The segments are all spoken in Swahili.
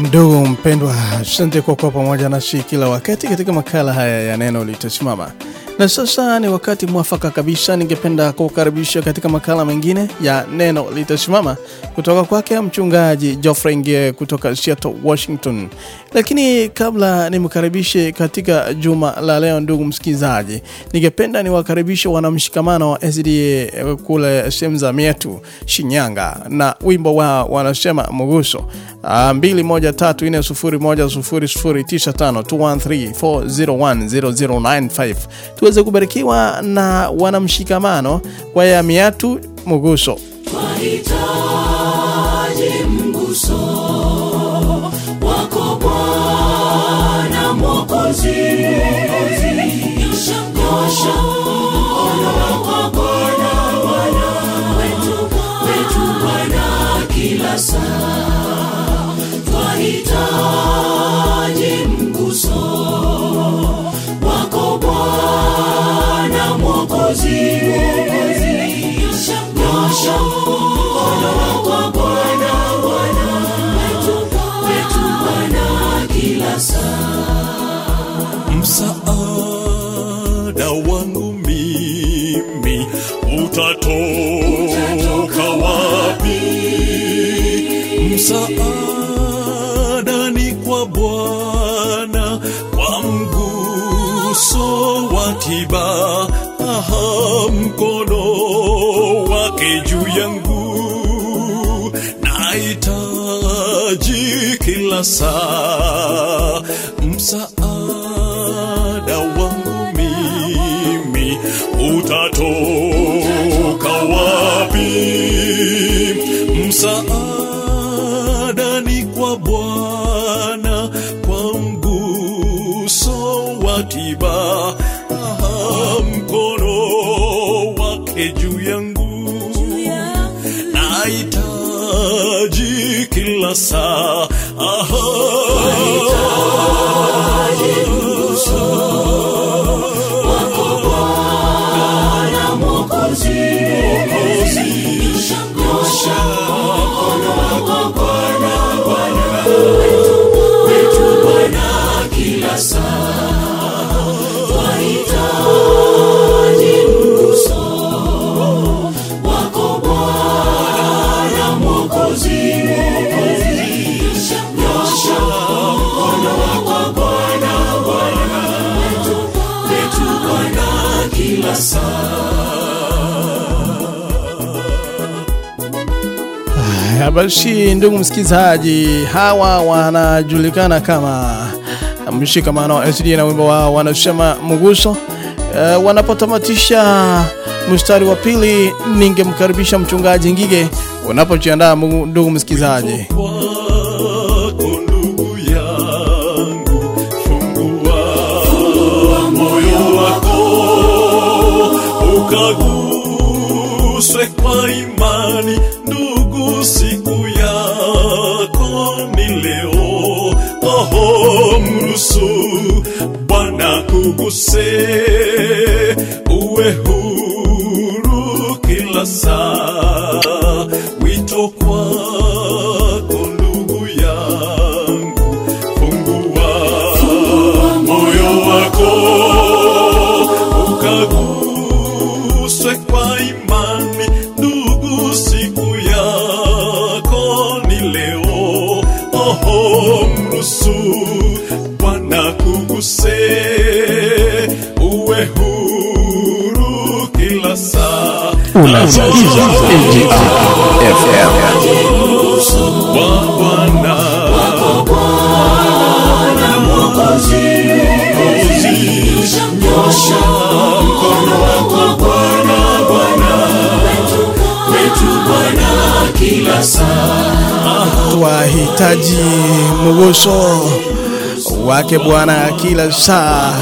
Ndugu mpendwa, asante kwa kuwa pamoja nasi kila wakati katika makala haya ya neno litasimama. Na sasa ni wakati mwafaka kabisa, ningependa kukaribisha katika makala mengine ya neno litasimama kutoka kwake mchungaji Geoffrey Ngie kutoka Seattle, Washington. Lakini kabla nimkaribishe katika juma la leo, ndugu msikilizaji, ningependa niwakaribishe wanamshikamano wa SDA kule sehemu za Mietu, Shinyanga, na wimbo wao wanasema Muguso ah, 2134010952134010095 waweze kubarikiwa na wanamshikamano kwa Yamiatu Muguso. Utatoka wapi? Msaada ni kwa Bwana, kwa mguso wa tiba, aha, mkono wake juu yangu nahitaji kila saa msaada utatoka wapi? Msaada ni kwa Bwana, kwa mguso wa tiba, mkono wake juu yangu nahitaji kila saa. Haya basi, ndugu msikilizaji, hawa wanajulikana kama mshikamano SD na wimbo wao wanasema mguso. Uh, wanapotamatisha mstari wa pili, ningemkaribisha mchungaji Ngige unapojiandaa, ndugu msikilizaji. kwako kila saa Wahitaji Muguso wake Bwana kila saa,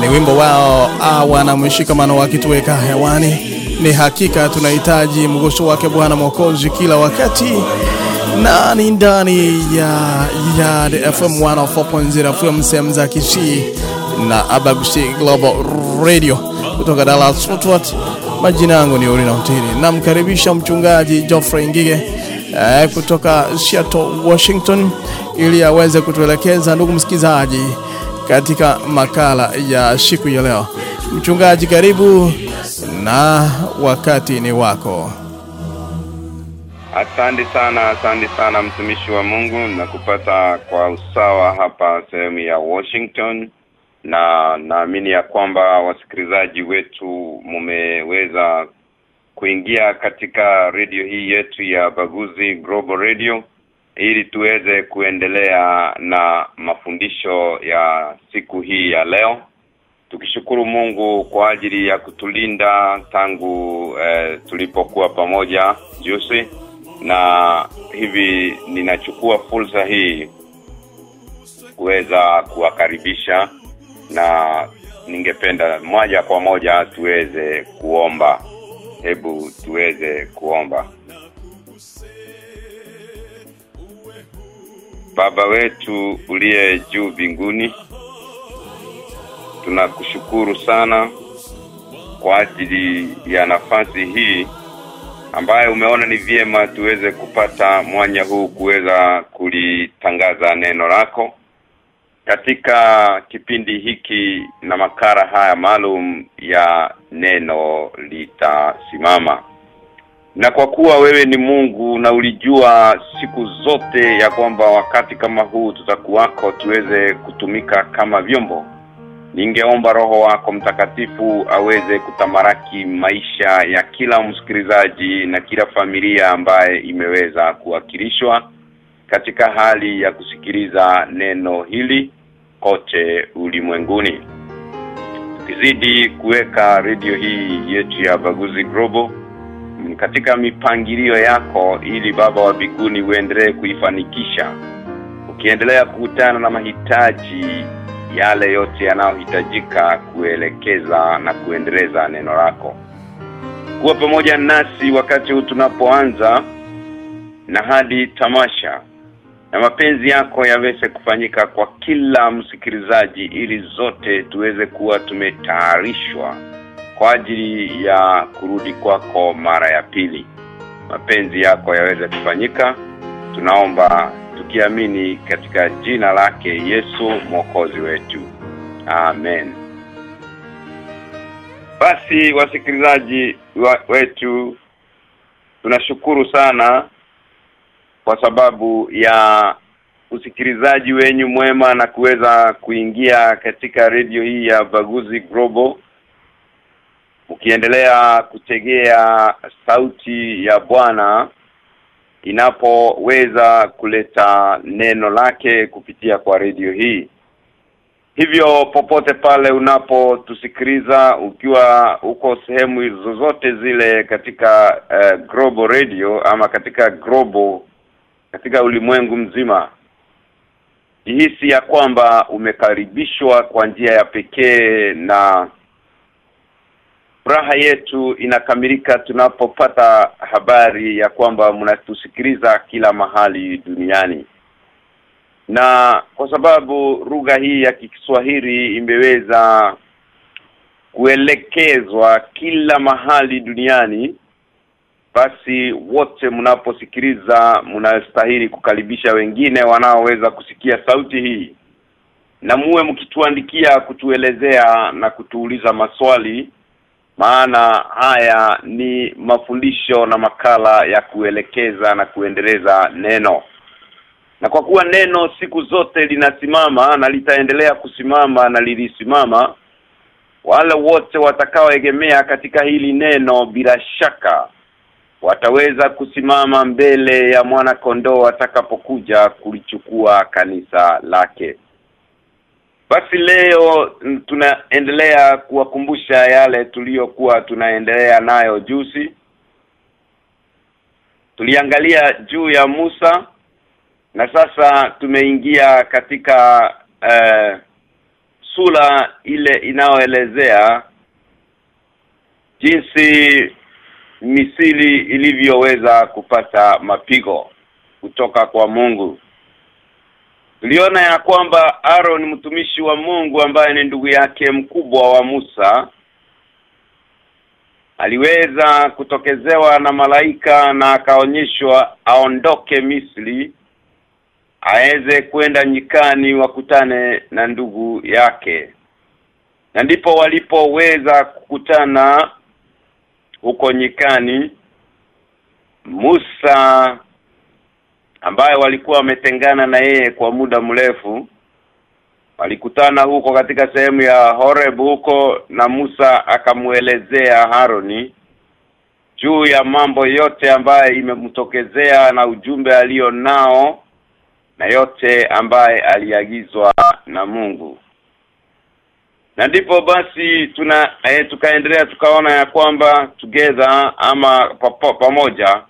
ni wimbo wao awa na mshikamano wakituweka hewani. Ni hakika tunahitaji mguso wake Bwana Mwokozi kila wakati, na ni ndani ya Yard FM 104.0 FM sehemu za Kisii na Abagusi Global Radio kutoka Dallas Fort. Majina yangu ni Orina Utini, namkaribisha mchungaji Geoffrey Ngige eh, kutoka Seattle, Washington ili aweze kutuelekeza ndugu msikilizaji katika makala ya siku ya leo. Mchungaji, karibu na wakati ni wako. Asante sana, asante sana mtumishi wa Mungu na kupata kwa usawa hapa sehemu ya Washington na naamini ya kwamba wasikilizaji wetu mumeweza kuingia katika redio hii yetu ya Baguzi Global Radio ili tuweze kuendelea na mafundisho ya siku hii ya leo tukishukuru Mungu kwa ajili ya kutulinda tangu eh, tulipokuwa pamoja jusi, na hivi ninachukua fursa hii kuweza kuwakaribisha na ningependa moja kwa moja tuweze kuomba. Hebu tuweze kuomba. Baba wetu uliye juu mbinguni tunakushukuru sana kwa ajili ya nafasi hii ambayo umeona ni vyema tuweze kupata mwanya huu kuweza kulitangaza neno lako. Katika kipindi hiki na makara haya maalum ya neno litasimama. Na kwa kuwa wewe ni Mungu na ulijua siku zote ya kwamba wakati kama huu tutakuwako tuweze kutumika kama vyombo ningeomba roho wako mtakatifu aweze kutamaraki maisha ya kila msikilizaji na kila familia ambaye imeweza kuwakilishwa katika hali ya kusikiliza neno hili kote ulimwenguni. Tukizidi kuweka redio hii yetu ya Baguzi Global katika mipangilio yako ili baba wa biguni uendelee kuifanikisha. Ukiendelea kukutana na mahitaji yale yote yanayohitajika kuelekeza na kuendeleza neno lako. Kuwa pamoja nasi wakati huu tunapoanza na hadi tamasha na mapenzi yako yaweze kufanyika kwa kila msikilizaji ili zote tuweze kuwa tumetayarishwa kwa ajili ya kurudi kwako mara ya pili. Mapenzi yako yaweze kufanyika. Tunaomba tukiamini katika jina lake Yesu mwokozi wetu. Amen. Basi wasikilizaji wa, wetu tunashukuru sana kwa sababu ya usikilizaji wenyu mwema na kuweza kuingia katika redio hii ya Baguzi Global. Ukiendelea kutegea sauti ya Bwana inapoweza kuleta neno lake kupitia kwa redio hii. Hivyo popote pale unapotusikiliza ukiwa uko sehemu zozote zile katika uh, global radio ama katika global katika ulimwengu mzima jihisi ya kwamba umekaribishwa kwa njia ya pekee na furaha yetu inakamilika tunapopata habari ya kwamba mnatusikiliza kila mahali duniani. Na kwa sababu lugha hii ya Kiswahili imeweza kuelekezwa kila mahali duniani basi wote mnaposikiliza mnastahili kukaribisha wengine wanaoweza kusikia sauti hii. Na muwe mkituandikia kutuelezea na kutuuliza maswali maana haya ni mafundisho na makala ya kuelekeza na kuendeleza neno. Na kwa kuwa neno siku zote linasimama na litaendelea kusimama na lilisimama wale wote watakaoegemea katika hili neno bila shaka wataweza kusimama mbele ya mwana kondoo atakapokuja kulichukua kanisa lake basi leo tunaendelea kuwakumbusha yale tuliyokuwa tunaendelea nayo juzi. Tuliangalia juu ya Musa na sasa tumeingia katika uh, sura ile inayoelezea jinsi misili ilivyoweza kupata mapigo kutoka kwa Mungu Tuliona ya kwamba Aaron mtumishi wa Mungu ambaye ni ndugu yake mkubwa wa Musa aliweza kutokezewa na malaika na akaonyeshwa aondoke Misri aweze kwenda nyikani wakutane na ndugu yake. Na ndipo walipoweza kukutana huko nyikani. Musa ambaye walikuwa wametengana na yeye kwa muda mrefu. Walikutana huko katika sehemu ya Horeb huko na Musa akamuelezea Haroni juu ya mambo yote ambaye imemtokezea na ujumbe alio nao na yote ambaye aliagizwa na Mungu. Na ndipo basi tuna eh, tukaendelea tukaona ya kwamba together ama pamoja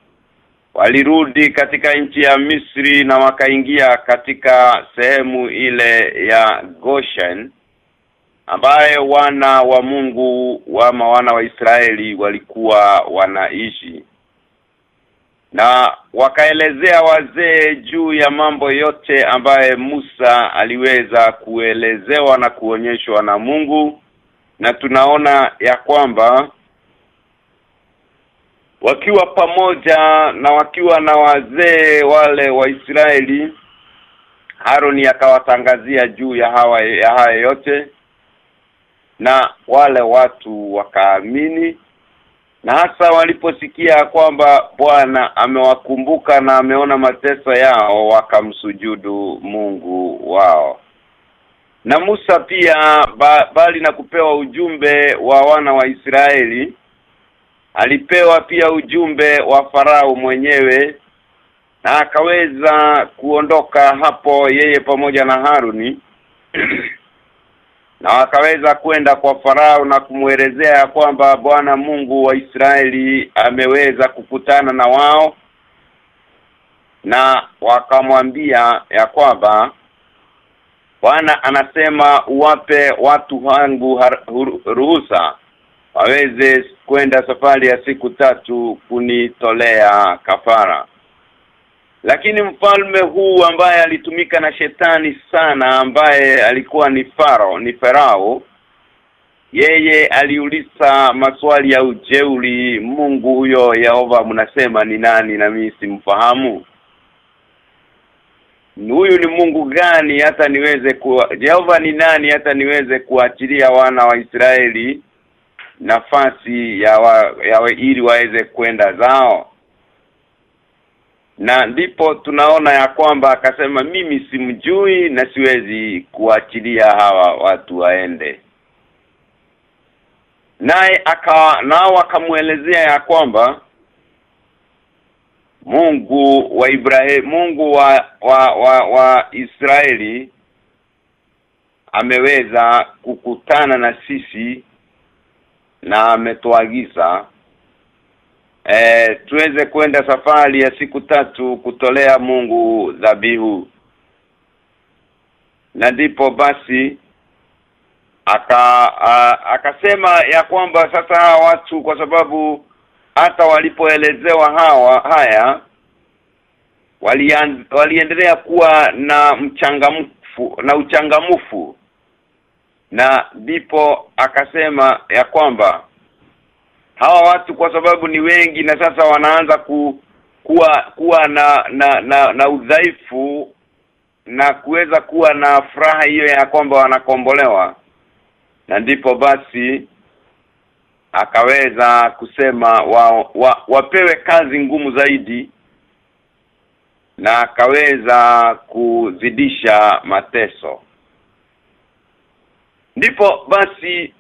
walirudi katika nchi ya Misri na wakaingia katika sehemu ile ya Goshen ambaye wana wa Mungu ama wana wa Israeli walikuwa wanaishi. Na wakaelezea wazee juu ya mambo yote ambaye Musa aliweza kuelezewa na kuonyeshwa na Mungu na tunaona ya kwamba wakiwa pamoja na wakiwa na wazee wale wa Israeli Haroni akawatangazia juu ya hawa ya haya yote na wale watu wakaamini na hasa waliposikia kwamba Bwana amewakumbuka na ameona mateso yao wakamsujudu Mungu wao. Na Musa pia ba, bali na kupewa ujumbe wa wana wa Israeli alipewa pia ujumbe wa farao mwenyewe na akaweza kuondoka hapo yeye pamoja na Haruni. Na akaweza kwenda kwa farao na kumwelezea kwamba Bwana Mungu wa Israeli ameweza kukutana na wao na wakamwambia ya kwamba Bwana anasema uwape watu wangu ruhusa waweze kwenda safari ya siku tatu kunitolea kafara. Lakini mfalme huu ambaye alitumika na shetani sana ambaye alikuwa ni faro ni farao yeye aliuliza maswali ya ujeuri Mungu huyo Yehova mnasema ni nani na mimi simfahamu? Huyu ni Mungu gani hata niweze kuwa Jehova ni nani hata niweze kuachilia wana wa Israeli nafasi ya, wa, ya wa, ili waweze kwenda zao. Na ndipo tunaona ya kwamba akasema mimi simjui na siwezi kuachilia hawa watu waende. Naye aka nao akamuelezea ya kwamba Mungu wa Ibrahim Mungu wa wa, wa wa Israeli ameweza kukutana na sisi na ametuagiza e, tuweze kwenda safari ya siku tatu kutolea Mungu dhabihu. Na ndipo basi aka a, akasema ya kwamba sasa hawa watu kwa sababu hata walipoelezewa hawa haya walian, waliendelea kuwa na mchangamfu na uchangamufu na ndipo akasema ya kwamba hawa watu kwa sababu ni wengi na sasa wanaanza ku, kuwa kuwa na na na, na udhaifu na kuweza kuwa na furaha hiyo ya kwamba wanakombolewa. Na ndipo basi akaweza kusema wa, wa, wapewe kazi ngumu zaidi na akaweza kuzidisha mateso ndipo basi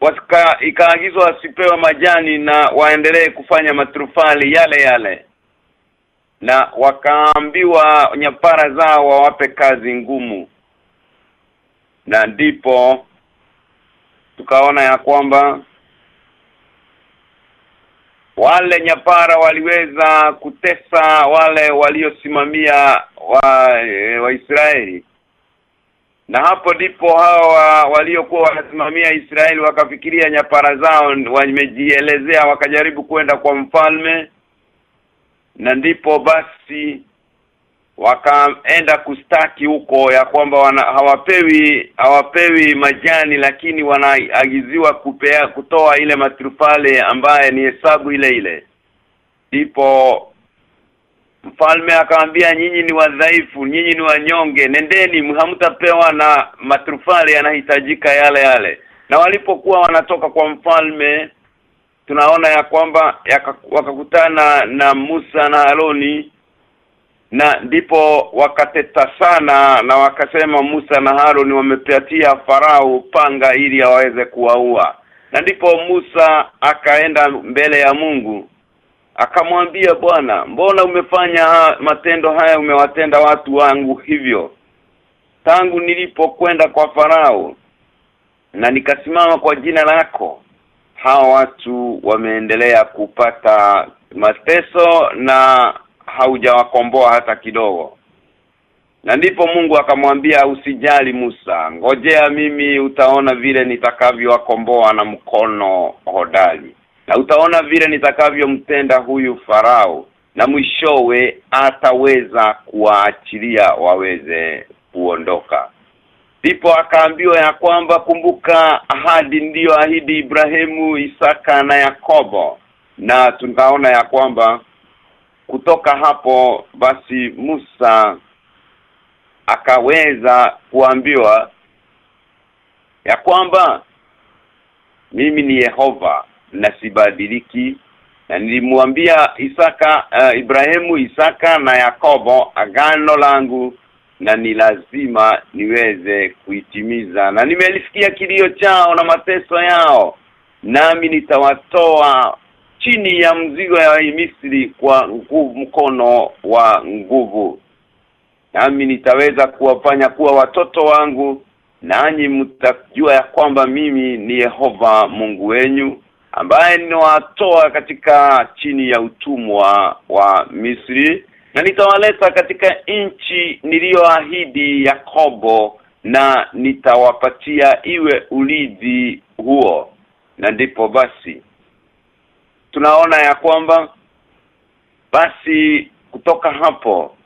wasika ikaagizwa wasipewe majani na waendelee kufanya matrufali yale yale. Na wakaambiwa nyapara zao wawape kazi ngumu. Na ndipo tukaona ya kwamba wale nyapara waliweza kutesa wale waliosimamia wa e, Waisraeli na hapo ndipo hawa waliokuwa wanasimamia Israeli wakafikiria nyapara zao wamejielezea wakajaribu kwenda kwa mfalme. Na ndipo basi wakaenda kustaki huko ya kwamba wana, hawapewi hawapewi majani lakini wanaagiziwa kupea kutoa ile matrufale ambaye ni hesabu ile ile. Ndipo mfalme akamwambia nyinyi ni wadhaifu nyinyi ni wanyonge. Nendeni hamtapewa na matrufali yanahitajika yale yale. Na walipokuwa wanatoka kwa mfalme tunaona ya kwamba wakakutana na Musa na Haroni na ndipo wakateta sana na wakasema Musa na Haroni wamepatia farao panga ili aweze kuwaua. Na ndipo Musa akaenda mbele ya Mungu akamwambia Bwana mbona umefanya matendo haya umewatenda watu wangu hivyo? Tangu nilipokwenda kwa farao na nikasimama kwa jina lako hawa watu wameendelea kupata mateso na haujawakomboa hata kidogo. Na ndipo Mungu akamwambia usijali Musa ngojea mimi utaona vile nitakavyowakomboa na mkono hodari na utaona vile nitakavyomtenda huyu farao na mwishowe ataweza kuwaachilia waweze kuondoka. Ndipo akaambiwa ya kwamba kumbuka ahadi ndiyo ahidi Ibrahimu Isaka na Yakobo. Na tunaona ya kwamba kutoka hapo basi Musa akaweza kuambiwa ya kwamba mimi ni Yehova na sibadiliki. Na nilimwambia Isaka uh, Ibrahimu Isaka na Yakobo agano langu na ni lazima niweze kuitimiza. Na nimelisikia kilio chao na mateso yao nami nitawatoa chini ya mzigo ya Misri kwa nguvu mkono wa nguvu. Nami nitaweza kuwafanya kuwa watoto wangu nanyi mtajua ya kwamba mimi ni Yehova Mungu wenyu ambaye ninawatoa katika chini ya utumwa wa Misri na nitawaleta katika nchi niliyoahidi Yakobo na nitawapatia iwe ulidhi huo. Na ndipo basi tunaona ya kwamba basi kutoka hapo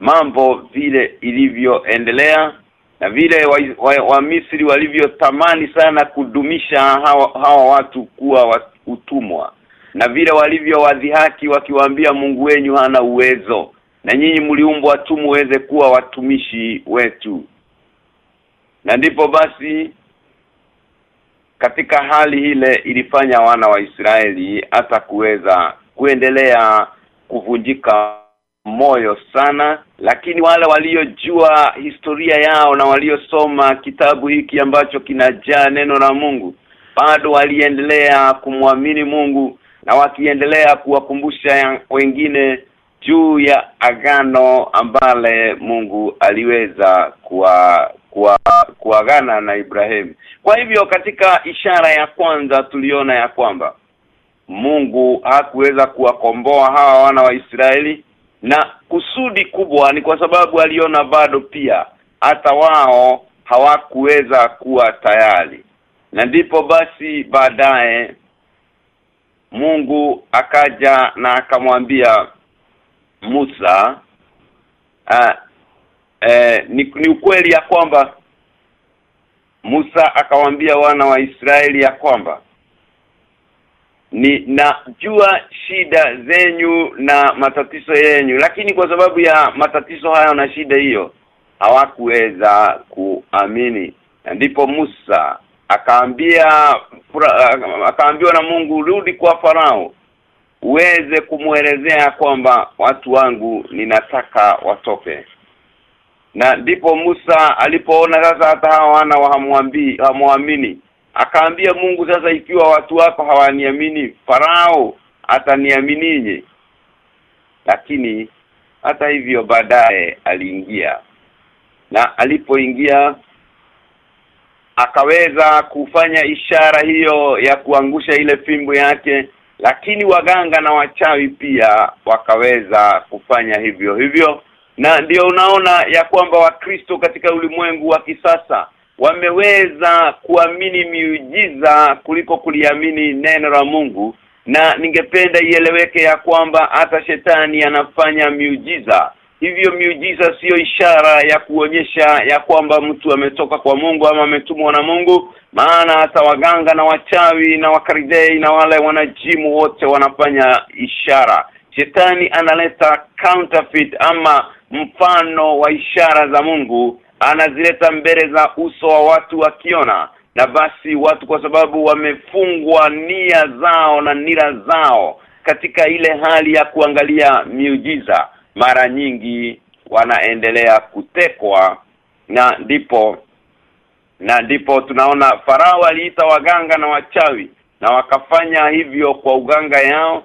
mambo vile ilivyoendelea na vile wa, wa, wa Misri walivyotamani sana kudumisha hawa, hawa watu kuwa utumwa. Na vile walivyowadhihaki wakiwaambia Mungu wenyu hana uwezo. Na nyinyi mliumbwa tu muweze kuwa watumishi wetu. Na ndipo basi katika hali ile ilifanya wana wa Israeli hata kuweza kuendelea kuvunjika moyo sana lakini wale waliojua historia yao na waliosoma kitabu hiki ambacho kinajaa neno la Mungu bado waliendelea kumwamini Mungu na wakiendelea kuwakumbusha wengine juu ya agano ambale Mungu aliweza kuwa kuwa kuagana na Ibrahim. Kwa hivyo katika ishara ya kwanza tuliona ya kwamba Mungu hakuweza kuwakomboa hawa wana wa Israeli na kusudi kubwa ni kwa sababu aliona bado pia hata wao hawakuweza kuwa tayari. Na ndipo basi baadaye Mungu akaja na akamwambia Musa a, e, ni, ni ukweli ya kwamba Musa akawambia wana wa Israeli ya kwamba ni najua shida zenyu na matatizo yenyu lakini kwa sababu ya matatizo hayo na shida hiyo hawakuweza kuamini. Na ndipo Musa akaambia akaambiwa na Mungu rudi kwa farao uweze kumwelezea kwamba watu wangu ninataka watoke. Na ndipo Musa alipoona sasa hata hawa wana hamwambii hamwamini akaambia Mungu sasa ikiwa watu wako hawaniamini farao ataniaminije lakini hata hivyo baadaye aliingia. Na alipoingia akaweza kufanya ishara hiyo ya kuangusha ile fimbo yake lakini waganga na wachawi pia wakaweza kufanya hivyo hivyo. Na ndio unaona ya kwamba wakristo katika ulimwengu wa kisasa wameweza kuamini miujiza kuliko kuliamini neno la Mungu na ningependa ieleweke ya kwamba hata shetani anafanya miujiza. Hivyo miujiza siyo ishara ya kuonyesha ya kwamba mtu ametoka kwa Mungu ama ametumwa na Mungu maana hata waganga na wachawi na wakaridei na wale wanajimu wote wanafanya ishara. Shetani analeta counterfeit ama mfano wa ishara za Mungu anazileta mbele za uso wa watu wakiona. Na basi watu kwa sababu wamefungwa nia zao na nira zao katika ile hali ya kuangalia miujiza mara nyingi wanaendelea kutekwa na ndipo na ndipo tunaona farao aliita waganga na wachawi na wakafanya hivyo kwa uganga yao.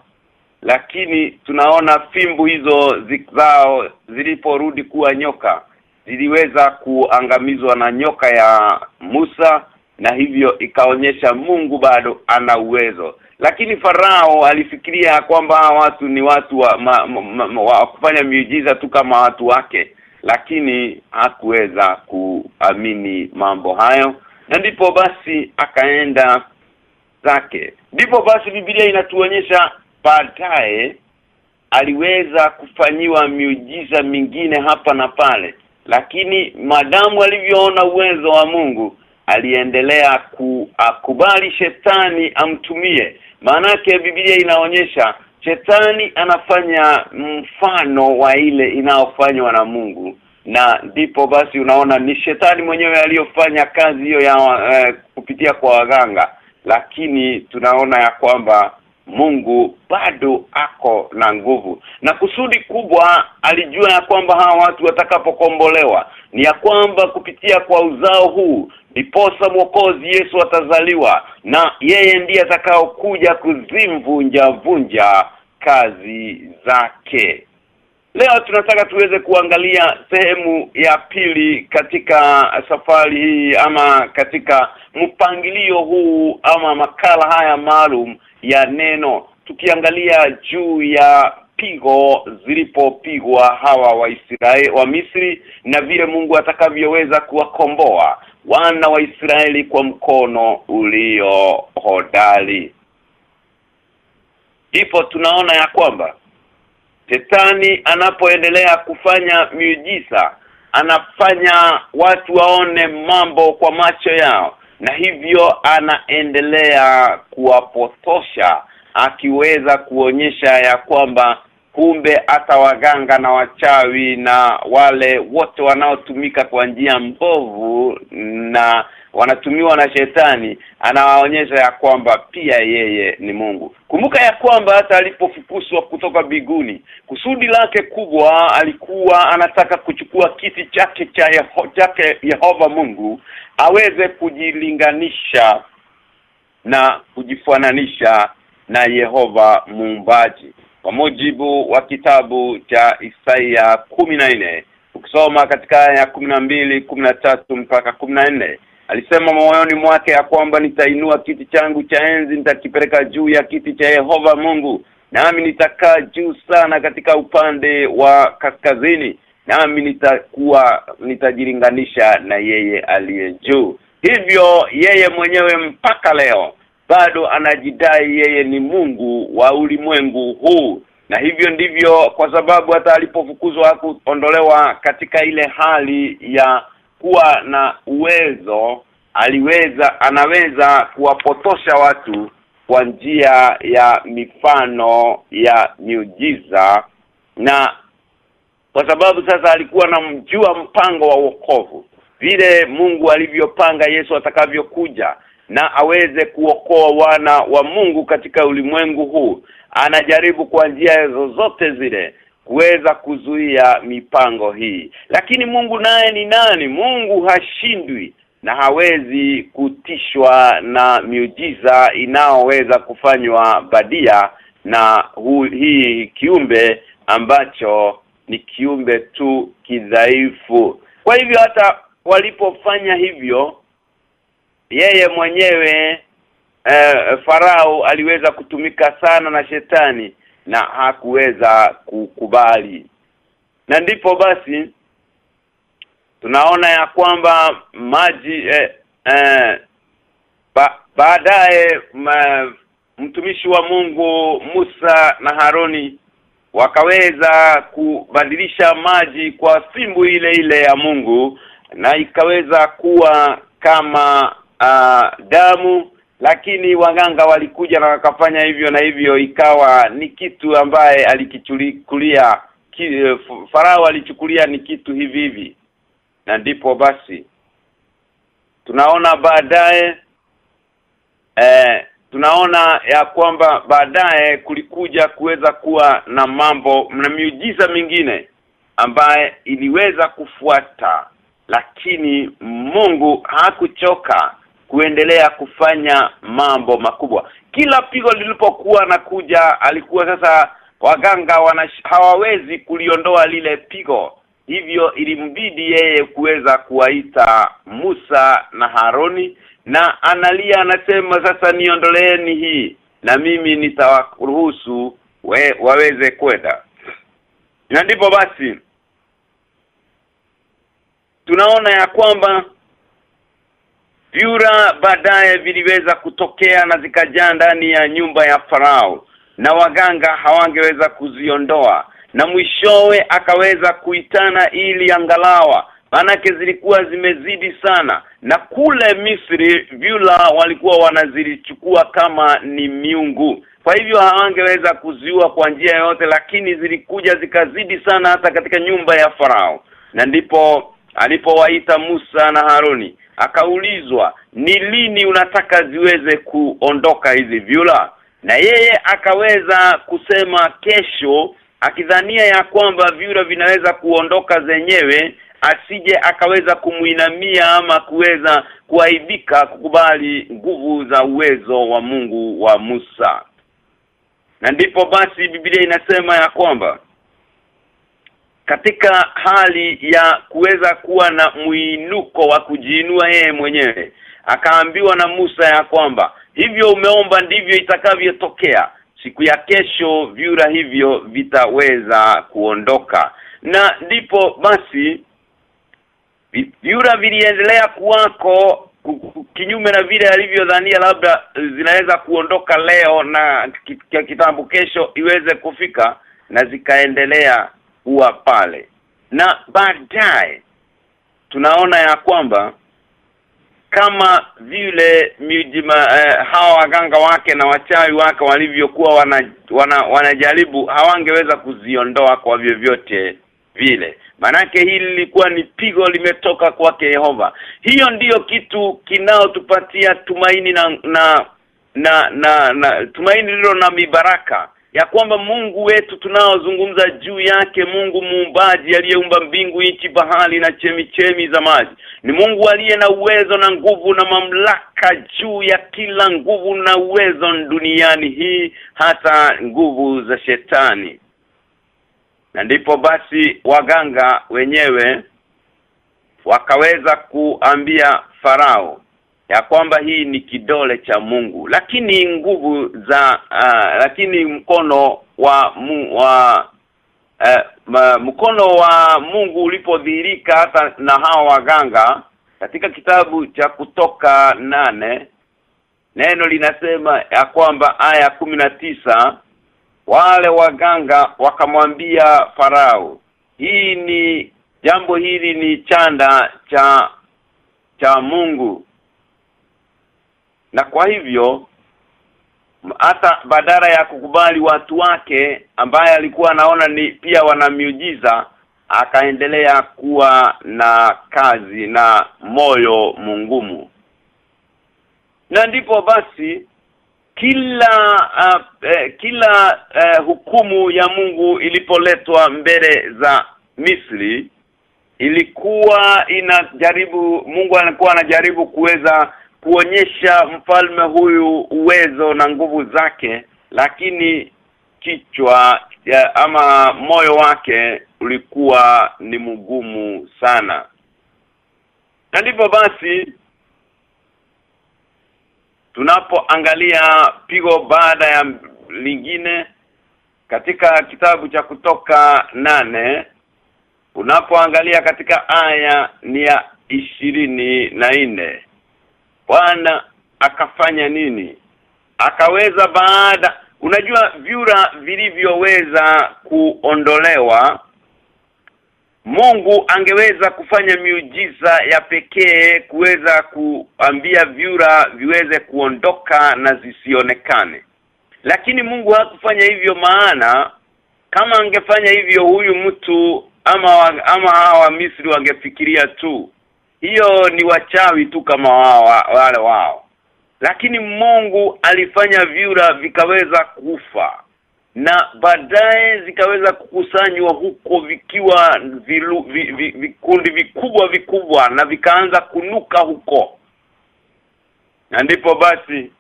Lakini tunaona fimbu hizo zao ziliporudi kuwa nyoka ziliweza kuangamizwa na nyoka ya Musa na hivyo ikaonyesha Mungu bado ana uwezo. Lakini farao alifikiria kwamba watu ni watu wa, ma, ma, ma, wa kufanya miujiza tu kama watu wake lakini hakuweza kuamini mambo hayo. Na ndipo basi akaenda zake. Ndipo basi Biblia inatuonyesha baadaye aliweza kufanyiwa miujiza mingine hapa na pale lakini madamu alivyoona uwezo wa Mungu aliendelea kukubali shetani amtumie. Maanake Biblia inaonyesha shetani anafanya mfano wa ile inayofanywa na Mungu. Na ndipo basi unaona ni shetani mwenyewe aliyofanya kazi hiyo ya uh, kupitia kwa waganga. Lakini tunaona ya kwamba Mungu bado ako na nguvu. Na kusudi kubwa alijua ya kwamba hawa watu watakapokombolewa ni ya kwamba kupitia kwa uzao huu niposa mwokozi Yesu atazaliwa na yeye ndiye atakaokuja kuzimvunja vunja kazi zake. Leo tunataka tuweze kuangalia sehemu ya pili katika safari hii ama katika mpangilio huu ama makala haya maalum ya neno tukiangalia juu ya pigo zilipopigwa hawa wa Israeli wa Misri na vile Mungu atakavyoweza kuwakomboa wana wa Israeli kwa mkono ulio hodari. Ipo tunaona ya kwamba Shetani anapoendelea kufanya miujiza anafanya watu waone mambo kwa macho yao na hivyo anaendelea kuwapotosha akiweza kuonyesha ya kwamba kumbe hata waganga na wachawi na wale wote wanaotumika kwa njia mbovu na wanatumiwa na shetani anawaonyesha ya kwamba pia yeye ni Mungu. Kumbuka ya kwamba hata alipofukuswa kutoka biguni kusudi lake kubwa alikuwa anataka kuchukua kiti chake cha Yeho, chake Yehova Mungu aweze kujilinganisha na kujifananisha na Yehova muumbaji. Kwa mujibu wa kitabu cha Isaia nne ukisoma katika aya ya mbili tatu mpaka nne alisema moyoni mwake ya kwamba nitainua kiti changu cha enzi nitakipeleka juu ya kiti cha Yehova Mungu nami nitakaa juu sana katika upande wa kaskazini nami nitakuwa nitajilinganisha na yeye aliye juu. Hivyo yeye mwenyewe mpaka leo bado anajidai yeye ni Mungu wa ulimwengu huu. Na hivyo ndivyo kwa sababu hata alipofukuzwa hakuondolewa katika ile hali ya kuwa na uwezo aliweza anaweza kuwapotosha watu kwa njia ya mifano ya miujiza. Na kwa sababu sasa alikuwa anamjua mpango wa wokovu vile Mungu alivyopanga Yesu atakavyokuja na aweze kuokoa wana wa Mungu katika ulimwengu huu anajaribu kwa njia zozote zile kuweza kuzuia mipango hii. Lakini Mungu naye ni nani? Mungu hashindwi na hawezi kutishwa na miujiza inaoweza kufanywa badia na hu, hii kiumbe ambacho ni kiumbe tu kidhaifu. Kwa hivyo hata walipofanya hivyo yeye mwenyewe eh, farao aliweza kutumika sana na shetani na hakuweza kukubali. Na ndipo basi tunaona ya kwamba maji eh, eh, ba, baadaye mtumishi wa Mungu Musa na Haroni wakaweza kubadilisha maji kwa fimbo ile ile ya Mungu na ikaweza kuwa kama uh, damu lakini waganga walikuja na wakafanya hivyo na hivyo ikawa ni kitu ambaye alikichukulia ki, farao alichukulia ni kitu hivi hivi. Na ndipo basi tunaona baadaye eh, tunaona ya kwamba baadaye kulikuja kuweza kuwa na mambo na miujiza mingine ambaye iliweza kufuata. Lakini Mungu hakuchoka kuendelea kufanya mambo makubwa. Kila pigo lilipokuwa nakuja alikuwa sasa waganga wana, hawawezi kuliondoa lile pigo. Hivyo ilimbidi yeye kuweza kuwaita Musa na Haroni na analia anasema sasa niondoleeni hii na mimi nitawaruhusu we, waweze kwenda. Na ndipo basi tunaona ya kwamba vyura baadaye viliweza kutokea na zikajaa ndani ya nyumba ya farao na waganga hawangeweza kuziondoa na mwishowe akaweza kuitana ili angalawa. Manake zilikuwa zimezidi sana na kule Misri vyula walikuwa wanazilichukua kama ni miungu. Kwa hivyo hawangeweza kuziua kwa njia yote lakini zilikuja zikazidi sana hata katika nyumba ya farao. Na ndipo alipowaita Musa na Haruni akaulizwa ni lini unataka ziweze kuondoka hizi vyula? Na yeye akaweza kusema kesho akidhania ya kwamba vyura vinaweza kuondoka zenyewe asije akaweza kumuinamia ama kuweza kuaibika kukubali nguvu za uwezo wa Mungu wa Musa. Na ndipo basi Biblia inasema ya kwamba katika hali ya kuweza kuwa na mwinuko wa kujiinua yeye mwenyewe. Akaambiwa na Musa ya kwamba hivyo umeomba ndivyo itakavyotokea. Siku ya kesho vyura hivyo vitaweza kuondoka. Na ndipo basi vyura viliendelea kuwako kinyume na vile alivyodhania labda zinaweza kuondoka leo na kitambo kesho iweze kufika na zikaendelea kuwa pale. Na baadaye tunaona ya kwamba kama vile mijima eh, hawa waganga wake na wachawi wake walivyokuwa wana, wana, wanajaribu hawangeweza kuziondoa kwa vyovyote vile. Manake hili lilikuwa ni pigo limetoka kwake Yehova. Hiyo ndiyo kitu kinaotupatia tumaini na na na, na, na tumaini lilo na mibaraka ya kwamba Mungu wetu tunaozungumza juu yake Mungu muumbaji aliyeumba mbingu nchi bahari na chemichemi za maji ni Mungu aliye na uwezo na nguvu na mamlaka juu ya kila nguvu na uwezo duniani hii hata nguvu za shetani. Na ndipo basi waganga wenyewe wakaweza kuambia farao ya kwamba hii ni kidole cha Mungu. Lakini nguvu za uh, lakini mkono wa mu, wa uh, mkono wa Mungu ulipodhihirika hata na hawa waganga katika kitabu cha kutoka nane neno linasema ya kwamba aya tisa wale waganga wakamwambia farao hii ni jambo hili ni chanda cha cha Mungu na kwa hivyo hata badala ya kukubali watu wake ambaye alikuwa anaona ni pia wanamiujiza akaendelea kuwa na kazi na moyo mungumu. Na ndipo basi kila uh, eh, kila uh, hukumu ya Mungu ilipoletwa mbele za Misri ilikuwa inajaribu Mungu alikuwa anajaribu kuweza kuonyesha mfalme huyu uwezo na nguvu zake lakini kichwa ya, ama moyo wake ulikuwa ni mgumu sana. Na ndipo basi tunapoangalia pigo baada ya lingine katika kitabu cha kutoka nane unapoangalia katika aya ni ya ishirini na nne Bwana akafanya nini akaweza baada unajua vyura vilivyoweza kuondolewa Mungu angeweza kufanya miujiza ya pekee kuweza kuambia vyura viweze kuondoka na zisionekane. Lakini Mungu hakufanya hivyo maana kama angefanya hivyo huyu mtu ama ama hawa Misri wangefikiria tu hiyo ni wachawi tu kama wao wale wao. Lakini Mungu alifanya vyura vikaweza kufa. Na baadaye zikaweza kukusanywa huko vikiwa vilu, vi, vi, vikundi vikubwa vikubwa na vikaanza kunuka huko. Na ndipo basi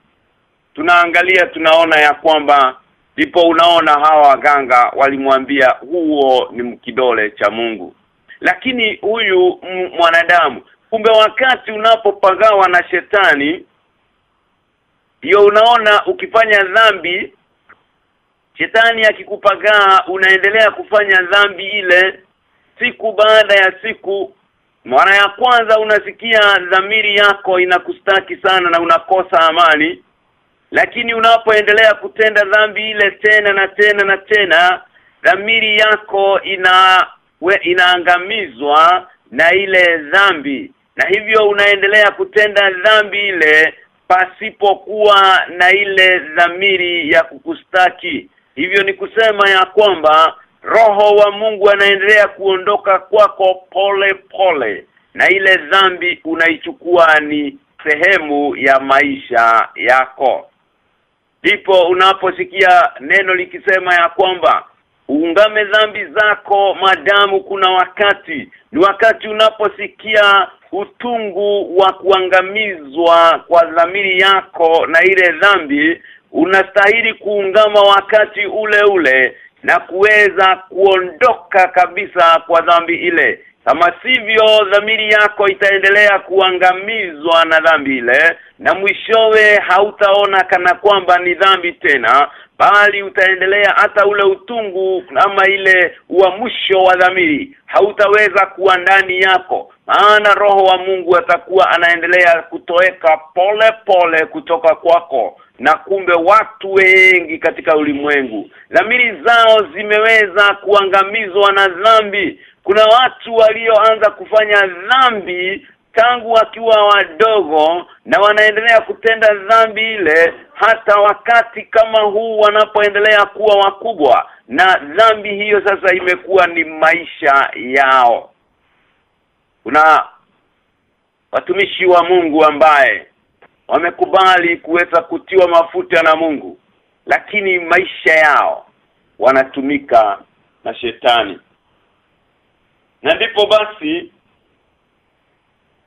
tunaangalia tunaona ya kwamba ndipo unaona hawa waganga walimwambia huo ni mkidole cha Mungu lakini huyu mwanadamu kumbe wakati unapopagawa na shetani hiyo unaona ukifanya dhambi shetani akikupagaa unaendelea kufanya dhambi ile. Siku baada ya siku mara ya kwanza unasikia dhamiri yako inakustaki sana na unakosa amani. Lakini unapoendelea kutenda dhambi ile tena na tena na tena dhamiri yako ina we, inaangamizwa na ile dhambi. Na hivyo unaendelea kutenda dhambi ile pasipokuwa na ile dhamiri ya kukustaki. Hivyo ni kusema ya kwamba roho wa Mungu anaendelea kuondoka kwako pole pole na ile dhambi unaichukua ni sehemu ya maisha yako. Ndipo unaposikia neno likisema ya kwamba uungame dhambi zako madamu kuna wakati. Ni wakati unaposikia utungu wa kuangamizwa kwa dhamiri yako na ile dhambi unastahili kuungama wakati ule ule na kuweza kuondoka kabisa kwa dhambi ile kama sivyo dhamiri yako itaendelea kuangamizwa na dhambi ile na mwishowe hautaona kana kwamba ni dhambi tena bali utaendelea hata ule utungu ama ile uamsho wa dhamiri. Hautaweza kuwa ndani yako maana roho wa Mungu atakuwa anaendelea kutoeka pole pole kutoka kwako na kumbe watu wengi katika ulimwengu. Dhamiri zao zimeweza kuangamizwa na dhambi kuna watu walioanza kufanya dhambi tangu wakiwa wadogo na wanaendelea kutenda dhambi ile hata wakati kama huu wanapoendelea kuwa wakubwa. Na dhambi hiyo sasa imekuwa ni maisha yao. Kuna watumishi wa Mungu ambaye wamekubali kuweza kutiwa mafuta na Mungu lakini maisha yao wanatumika na shetani na ndipo basi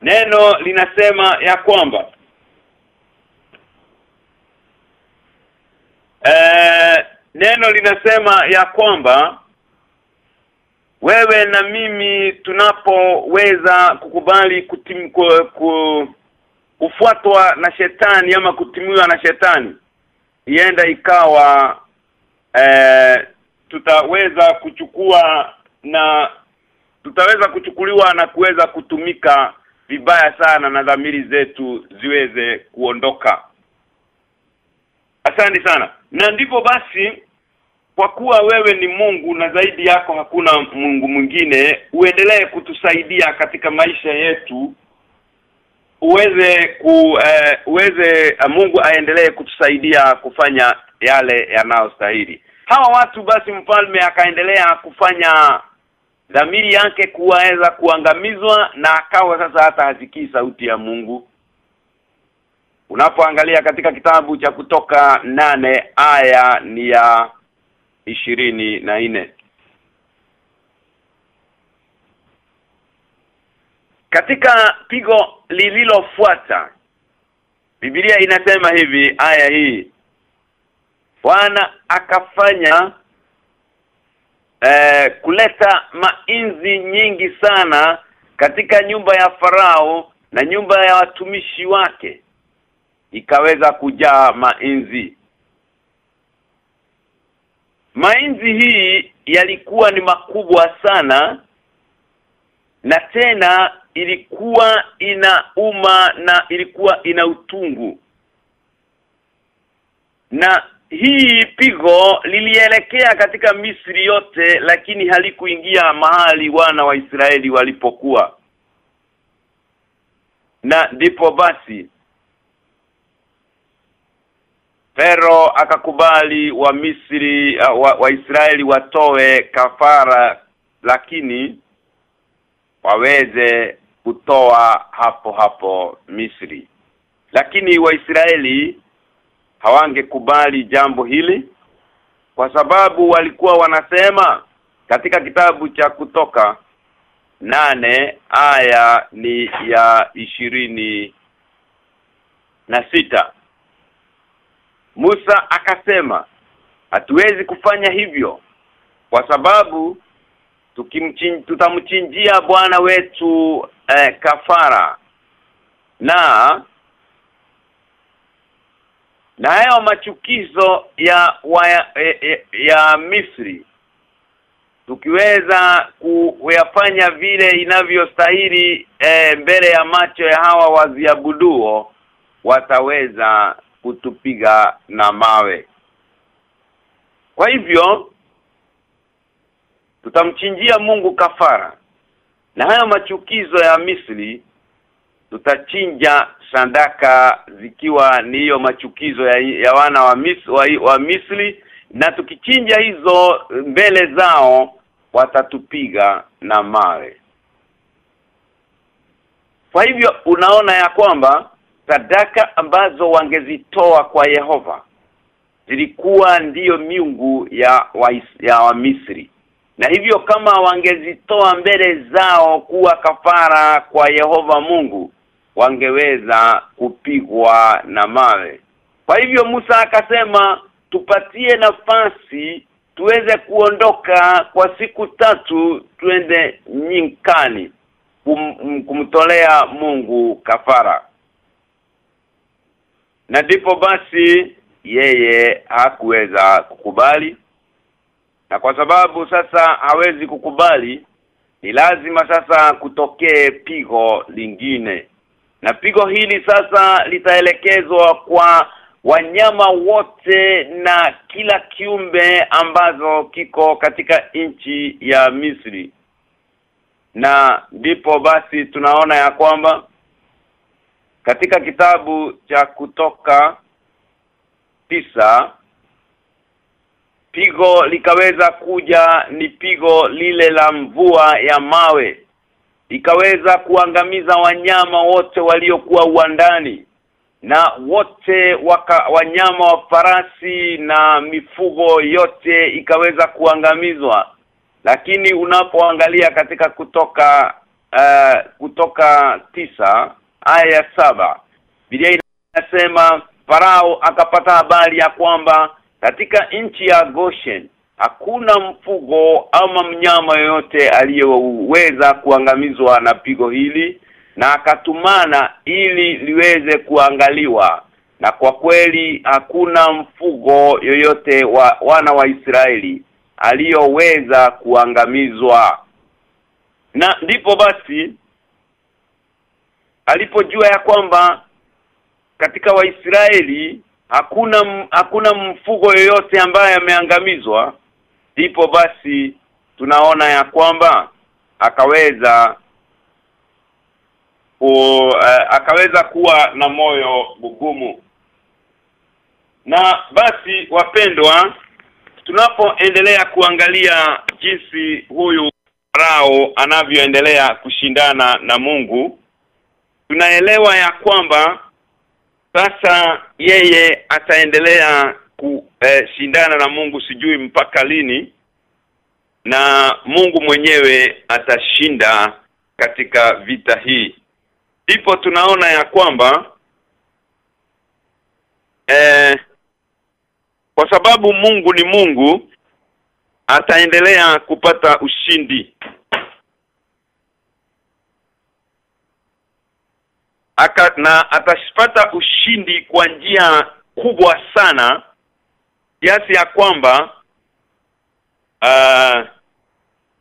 neno linasema ya kwamba e, neno linasema ya kwamba wewe na mimi tunapoweza kukubali kutim, ku, ku, kufuatwa na shetani ama kutimiwa na shetani ienda ikawa e, tutaweza kuchukua na tutaweza kuchukuliwa na kuweza kutumika vibaya sana na dhamiri zetu ziweze kuondoka Asante sana. Na ndipo basi kwa kuwa wewe ni Mungu na zaidi yako hakuna Mungu mwingine, uendelee kutusaidia katika maisha yetu. Uweze ku eh, uweze uh, Mungu aendelee kutusaidia kufanya yale yanayostahili. Hawa watu basi mfalme akaendelea kufanya dhamiri yake kuweza kuangamizwa na akawa sasa hata hasikii sauti ya Mungu. Unapoangalia katika kitabu cha kutoka nane aya ni ya ishirini na nne. Katika pigo lililofuata Biblia inasema hivi aya hii Bwana akafanya eh, kuleta mainzi nyingi sana katika nyumba ya farao na nyumba ya watumishi wake. Ikaweza kujaa mainzi. Mainzi hii yalikuwa ni makubwa sana na tena ilikuwa ina uma na ilikuwa ina utungu. Na hii pigo lilielekea katika Misri yote lakini halikuingia mahali wana wa Israeli walipokuwa. Na ndipo basi Fero akakubali wa Misri uh, wa, wa Israeli watoe kafara lakini waweze kutoa hapo hapo Misri. Lakini Waisraeli hawangekubali jambo hili kwa sababu walikuwa wanasema katika kitabu cha kutoka nane aya ni ya ishirini na sita. Musa akasema hatuwezi kufanya hivyo kwa sababu tukimchin, tutamchinjia bwana wetu eh, kafara na na hayo machukizo ya wa, ya, ya, ya Misri tukiweza kuyafanya vile inavyostahili e, mbele ya macho ya hawa waziabuduo wataweza kutupiga na mawe. Kwa hivyo tutamchinjia Mungu kafara. Na hayo machukizo ya Misri tutachinja sandaka zikiwa ni hiyo machukizo ya, ya wana wa, mis, wa, wa Misri na tukichinja hizo mbele zao watatupiga na mawe. Kwa hivyo unaona ya kwamba sadaka ambazo wangezitoa kwa Yehova zilikuwa ndiyo miungu ya wa, ya wa Misri. Na hivyo kama wangezitoa mbele zao kuwa kafara kwa Yehova Mungu wangeweza kupigwa na mawe. Kwa hivyo Musa akasema tupatie nafasi tuweze kuondoka kwa siku tatu twende nyinkani kum, kumtolea Mungu kafara. Na ndipo basi yeye hakuweza kukubali. Na kwa sababu sasa hawezi kukubali ni lazima sasa kutokee pigo lingine na pigo hili sasa litaelekezwa kwa wanyama wote na kila kiumbe ambazo kiko katika nchi ya Misri. Na ndipo basi tunaona ya kwamba katika kitabu cha kutoka tisa pigo likaweza kuja ni pigo lile la mvua ya mawe ikaweza kuangamiza wanyama wote waliokuwa uwandani na wote waka, wanyama wa farasi na mifugo yote ikaweza kuangamizwa. Lakini unapoangalia katika kutoka uh, kutoka tisa aya ya saba Biblia inasema Farao akapata habari ya kwamba katika nchi ya Goshen hakuna mfugo ama mnyama yoyote aliyeweza kuangamizwa na pigo hili na akatumana ili liweze kuangaliwa. Na kwa kweli hakuna mfugo yoyote wa wana wa Israeli aliyoweza kuangamizwa. Na ndipo basi alipojua ya kwamba katika Waisraeli hakuna hakuna mfugo yoyote ambaye ameangamizwa ndipo basi tunaona ya kwamba akaweza ku, uh, akaweza kuwa na moyo mgumu. Na basi wapendwa tunapoendelea kuangalia jinsi huyu Farao anavyoendelea kushindana na Mungu tunaelewa ya kwamba sasa yeye ataendelea kushindana eh, na Mungu sijui mpaka lini na Mungu mwenyewe atashinda katika vita hii. Ndipo tunaona ya kwamba eh, kwa sababu Mungu ni Mungu ataendelea kupata ushindi. Aka, na atapata ushindi kwa njia kubwa sana kiasi ya kwamba uh,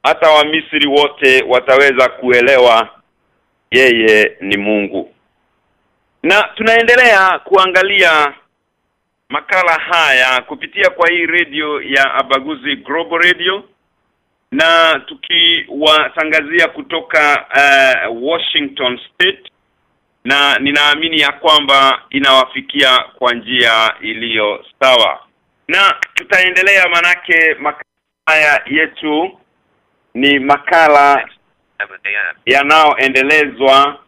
hata wa Misri wote wataweza kuelewa yeye ni Mungu. Na tunaendelea kuangalia makala haya kupitia kwa hii radio ya Abaguzi Global Radio na tukiwatangazia kutoka uh, Washington State na ninaamini ya kwamba inawafikia kwa njia iliyo sawa na tutaendelea manake makala yetu ni makala yanayoendelezwa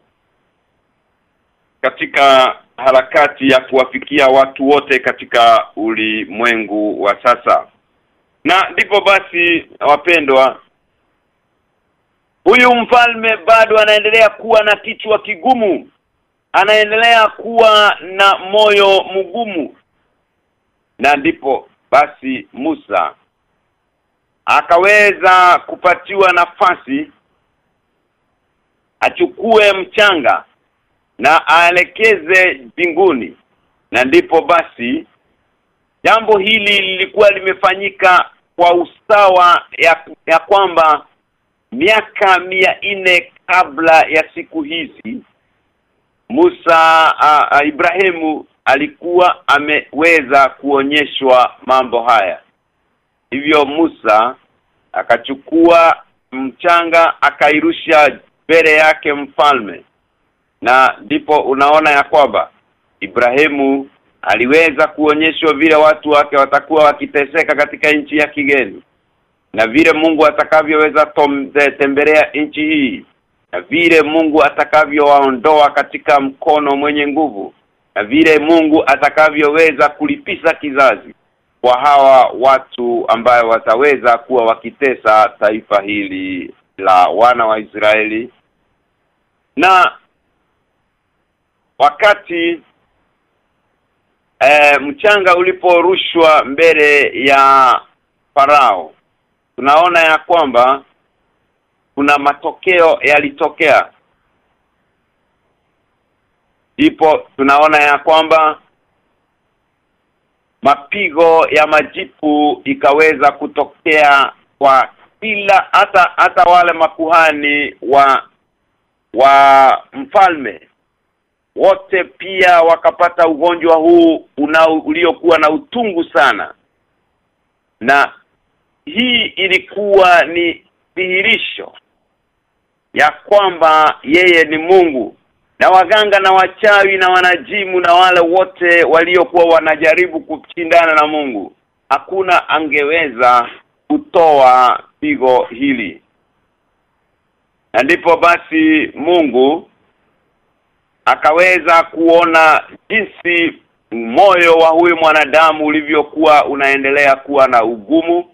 katika harakati ya kuwafikia watu wote katika ulimwengu wa sasa. Na ndipo basi wapendwa huyu mfalme bado anaendelea kuwa na kichwa kigumu. Anaendelea kuwa na moyo mgumu na ndipo basi Musa akaweza kupatiwa nafasi achukue mchanga na aelekeze mbinguni. Na ndipo basi jambo hili lilikuwa limefanyika kwa usawa ya, ya kwamba miaka mia nne kabla ya siku hizi Musa a, a, Ibrahimu alikuwa ameweza kuonyeshwa mambo haya. Hivyo Musa akachukua mchanga akairusha mbele yake mfalme. Na ndipo unaona ya kwamba Ibrahimu aliweza kuonyeshwa vile watu wake watakuwa wakiteseka katika nchi ya kigeni na vile Mungu atakavyoweza tembelea nchi hii na vile Mungu atakavyowaondoa katika mkono mwenye nguvu vile Mungu atakavyoweza kulipisa kizazi kwa hawa watu ambayo wataweza kuwa wakitesa taifa hili la wana wa Israeli. Na wakati e, mchanga uliporushwa mbele ya farao tunaona ya kwamba kuna matokeo yalitokea ipo tunaona ya kwamba mapigo ya majipu ikaweza kutokea kwa kila hata hata wale makuhani wa wa mfalme. Wote pia wakapata ugonjwa huu uliokuwa na utungu sana. Na hii ilikuwa ni dhihirisho ya kwamba yeye ni Mungu na waganga na wachawi na wanajimu na wale wote waliokuwa wanajaribu kushindana na Mungu. Hakuna angeweza kutoa pigo hili. Na ndipo basi Mungu akaweza kuona jinsi moyo wa huyu mwanadamu ulivyokuwa unaendelea kuwa na ugumu.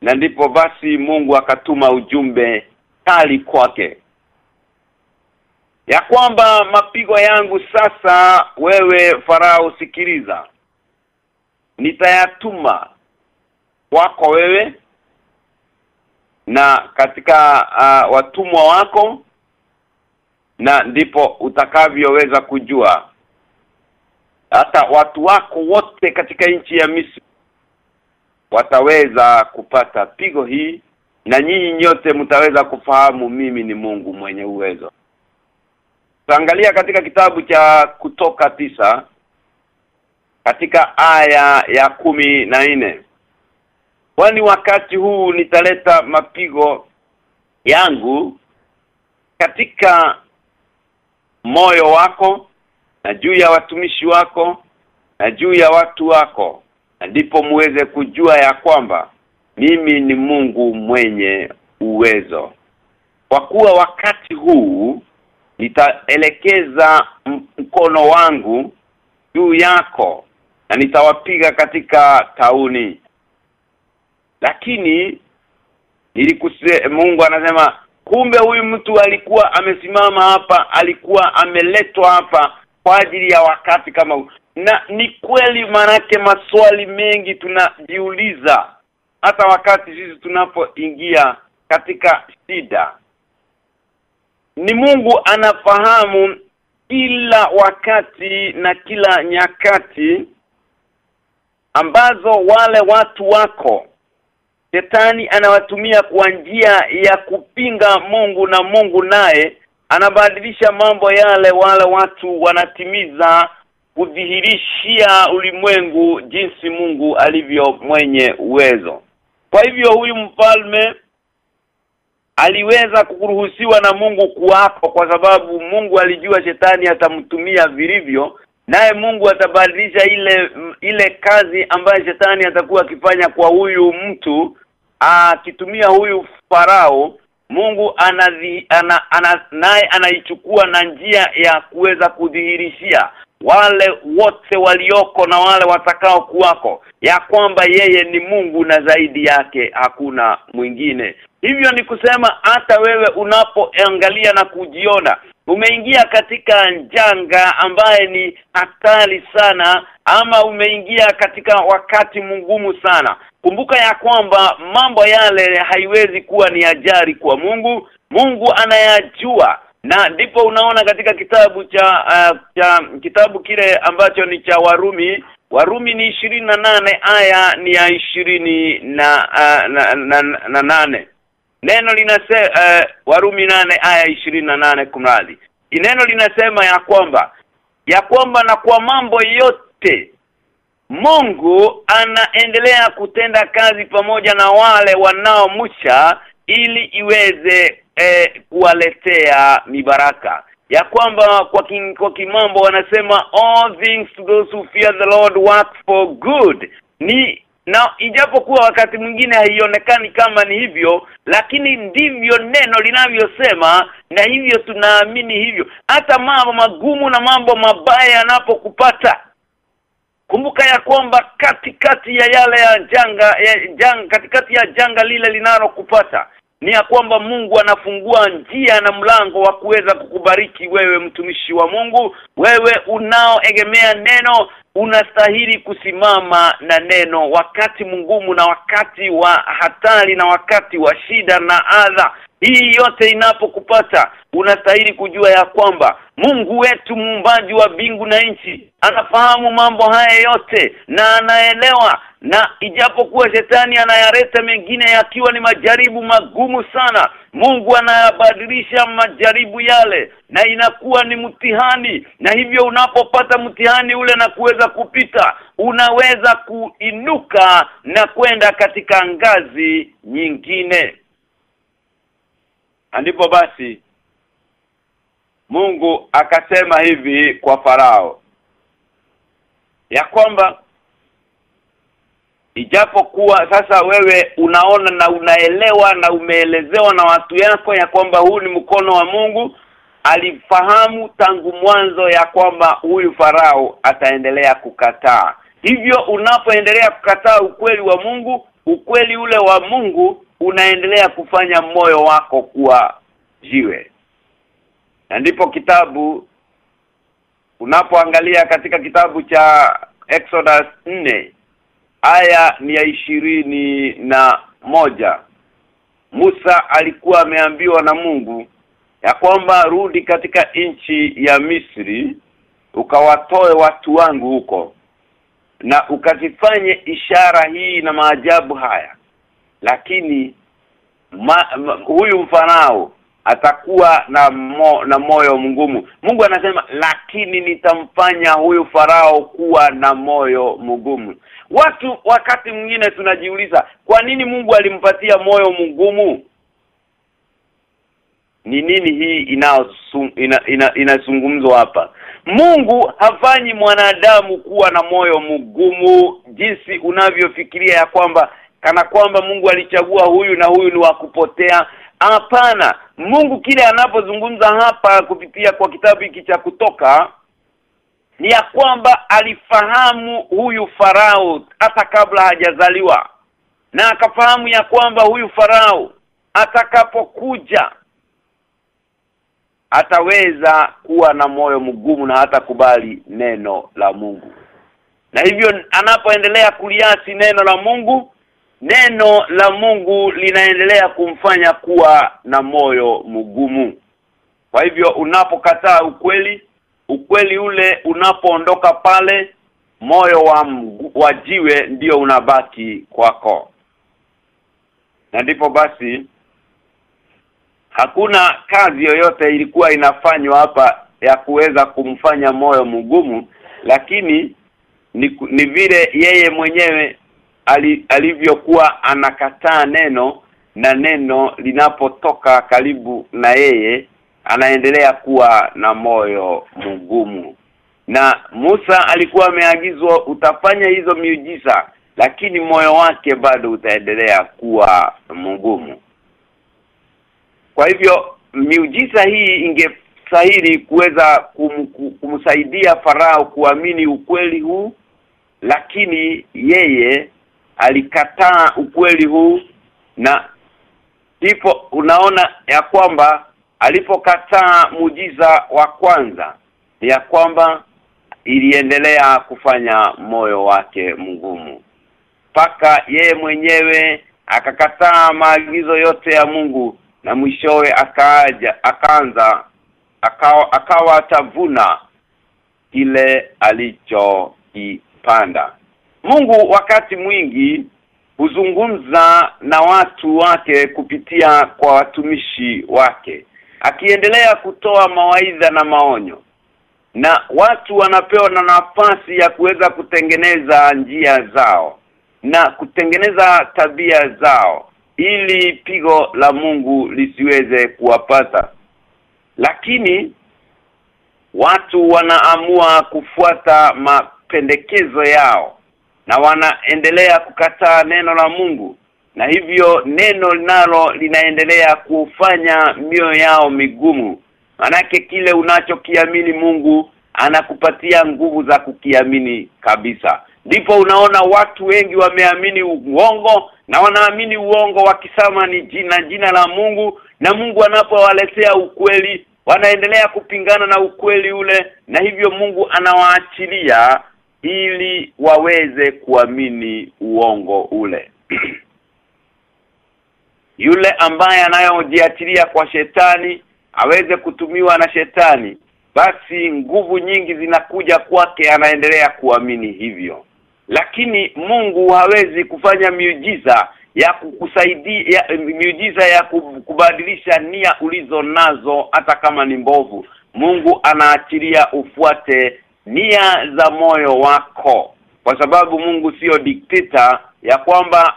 Na ndipo basi Mungu akatuma ujumbe kali kwake ya kwamba mapigo yangu sasa wewe farao sikiliza. Nitayatuma wako wewe na katika uh, watumwa wako na ndipo utakavyoweza kujua. Hata watu wako wote katika nchi ya Misri wataweza kupata pigo hii na nyinyi nyote mtaweza kufahamu mimi ni Mungu mwenye uwezo Tuangalia katika kitabu cha kutoka tisa katika aya ya kumi na nne. Kwani wakati huu nitaleta mapigo yangu katika moyo wako na juu ya watumishi wako na juu ya watu wako na ndipo muweze kujua ya kwamba mimi ni Mungu mwenye uwezo. Kwa kuwa wakati huu nitaelekeza mkono wangu juu yako na nitawapiga katika tauni. Lakini nilikuse Mungu anasema kumbe huyu mtu alikuwa amesimama hapa alikuwa ameletwa hapa kwa ajili ya wakati kama huu. Na ni kweli manake maswali mengi tunajiuliza hata wakati sisi tunapoingia katika shida ni Mungu anafahamu kila wakati na kila nyakati ambazo wale watu wako Shetani anawatumia kwa njia ya kupinga Mungu na Mungu naye anabadilisha mambo yale wale watu wanatimiza kudhihirishia ulimwengu jinsi Mungu alivyo mwenye uwezo. Kwa hivyo huyu mfalme aliweza kuruhusiwa na Mungu kuwako kwa sababu Mungu alijua shetani atamtumia vilivyo naye Mungu atabadilisha ile ile kazi ambayo shetani atakuwa akifanya kwa huyu mtu. Akitumia huyu farao Mungu anazi, ana, ana, naye anaichukua na njia ya kuweza kudhihirishia wale wote walioko na wale watakao kuwako ya kwamba yeye ni Mungu na zaidi yake hakuna mwingine hivyo ni kusema hata wewe unapoangalia na kujiona umeingia katika janga ambaye ni hatari sana ama umeingia katika wakati mgumu sana. Kumbuka ya kwamba mambo yale haiwezi kuwa ni ajari kwa Mungu. Mungu anayajua na ndipo unaona katika kitabu cha uh, cha kitabu kile ambacho ni cha Warumi. Warumi ni ishirini na nane aya ni ya ishirini na, uh, na, na, na, na nane neno linasema uh, Warumi nane aya ishirini na nane kumradi. Neno linasema ya kwamba ya kwamba na kwa mambo yote Mungu anaendelea kutenda kazi pamoja na wale wanaomcha ili iweze eh, kuwaletea mibaraka. Ya kwamba kwa kin, kwa kimambo wanasema all things to those who fear the Lord work for good. Ni na ijapokuwa wakati mwingine haionekani kama ni hivyo lakini ndivyo neno linavyosema na hivyo tunaamini hivyo. Hata mambo magumu na mambo mabaya yanapokupata. Kumbuka ya kwamba katikati ya yale ya janga ya janga katikati ya janga lile linalokupata ni ya kwamba Mungu anafungua njia na mlango wa kuweza kukubariki wewe mtumishi wa Mungu. Wewe unaoegemea neno unastahili kusimama na neno. Wakati mgumu na wakati wa hatari na wakati wa shida na adha hii yote inapokupata unastahili kujua ya kwamba Mungu wetu muumbaji wa bingu na nchi anafahamu mambo haya yote na anaelewa na ijapokuwa shetani anayareta mengine yakiwa ni majaribu magumu sana Mungu anayabadilisha majaribu yale na inakuwa ni mtihani. Na hivyo unapopata mtihani ule na kuweza kupita unaweza kuinuka na kwenda katika ngazi nyingine. Ndipo basi Mungu akasema hivi kwa farao ya kwamba ijapokuwa sasa wewe unaona na unaelewa na umeelezewa na watu yako ya kwamba huu ni mkono wa Mungu alifahamu tangu mwanzo ya kwamba huyu farao ataendelea kukataa. Hivyo unapoendelea kukataa ukweli wa Mungu ukweli ule wa Mungu unaendelea kufanya moyo wako kuwa jiwe. Na ndipo kitabu unapoangalia katika kitabu cha Exodus 4 aya ni ya ishirini na moja. Musa alikuwa ameambiwa na Mungu ya kwamba rudi katika nchi ya Misri ukawatoe watu wangu huko na ukazifanye ishara hii na maajabu haya. Lakini ma, ma, huyu mfanao atakuwa na mo, na moyo mgumu. Mungu anasema lakini nitamfanya huyu farao kuwa na moyo mgumu watu wakati mwingine tunajiuliza kwa nini Mungu alimpatia moyo mgumu? Ni nini hii inazungumzwa ina, ina, ina hapa? Mungu hafanyi mwanadamu kuwa na moyo mgumu jinsi unavyofikiria ya kwamba kana kwamba Mungu alichagua huyu na huyu ni wa kupotea. Hapana. Mungu kile anapozungumza hapa kupitia kwa kitabu hiki cha kutoka ni ya kwamba alifahamu huyu farao hata kabla hajazaliwa. Na akafahamu ya kwamba huyu farao atakapokuja ataweza kuwa na moyo mgumu na hata kubali neno la Mungu. Na hivyo anapoendelea kuliasi neno la Mungu neno la Mungu linaendelea kumfanya kuwa na moyo mgumu. Kwa hivyo unapokataa ukweli ukweli ule unapoondoka pale moyo wa wa jiwe ndio unabaki kwako. Na ndipo basi hakuna kazi yoyote ilikuwa inafanywa hapa ya kuweza kumfanya moyo mgumu lakini ni, ni vile yeye mwenyewe ali, alivyokuwa anakataa neno na neno linapotoka karibu na yeye anaendelea kuwa na moyo mgumu. Na Musa alikuwa ameagizwa utafanya hizo miujiza lakini moyo wake bado utaendelea kuwa mgumu. Kwa hivyo miujiza hii ingestahili kuweza kum, kumsaidia Farao kuamini ukweli huu lakini yeye alikataa ukweli huu. Na ndipo unaona ya kwamba alipokataa mujiza wa kwanza ya kwamba iliendelea kufanya moyo wake mgumu. Paka yeye mwenyewe akakataa maagizo yote ya Mungu na mwishowe akaaja akaanza akawa, akawa atavuna kile alichokipanda Mungu wakati mwingi huzungumza na watu wake kupitia kwa watumishi wake akiendelea kutoa mawaidha na maonyo. Na watu wanapewa na nafasi ya kuweza kutengeneza njia zao na kutengeneza tabia zao ili pigo la Mungu lisiweze kuwapata. Lakini watu wanaamua kufuata mapendekezo yao na wanaendelea kukataa neno la Mungu na hivyo neno linalo linaendelea kufanya mioyo yao migumu. Manake kile unachokiamini Mungu anakupatia nguvu za kukiamini kabisa. Ndipo unaona watu wengi wameamini uongo na wanaamini uongo wakisema ni jina jina la Mungu. Na Mungu anapowaletea ukweli wanaendelea kupingana na ukweli ule. Na hivyo Mungu anawaachilia ili waweze kuamini uongo ule yule ambaye anayojiatilia kwa shetani aweze kutumiwa na shetani basi nguvu nyingi zinakuja kwake anaendelea kuamini hivyo. Lakini Mungu hawezi kufanya miujiza ya kukusaidia miujiza ya kubadilisha nia ulizo nazo hata kama ni mbovu. Mungu anaachilia ufuate nia za moyo wako kwa sababu Mungu sio dikteta ya kwamba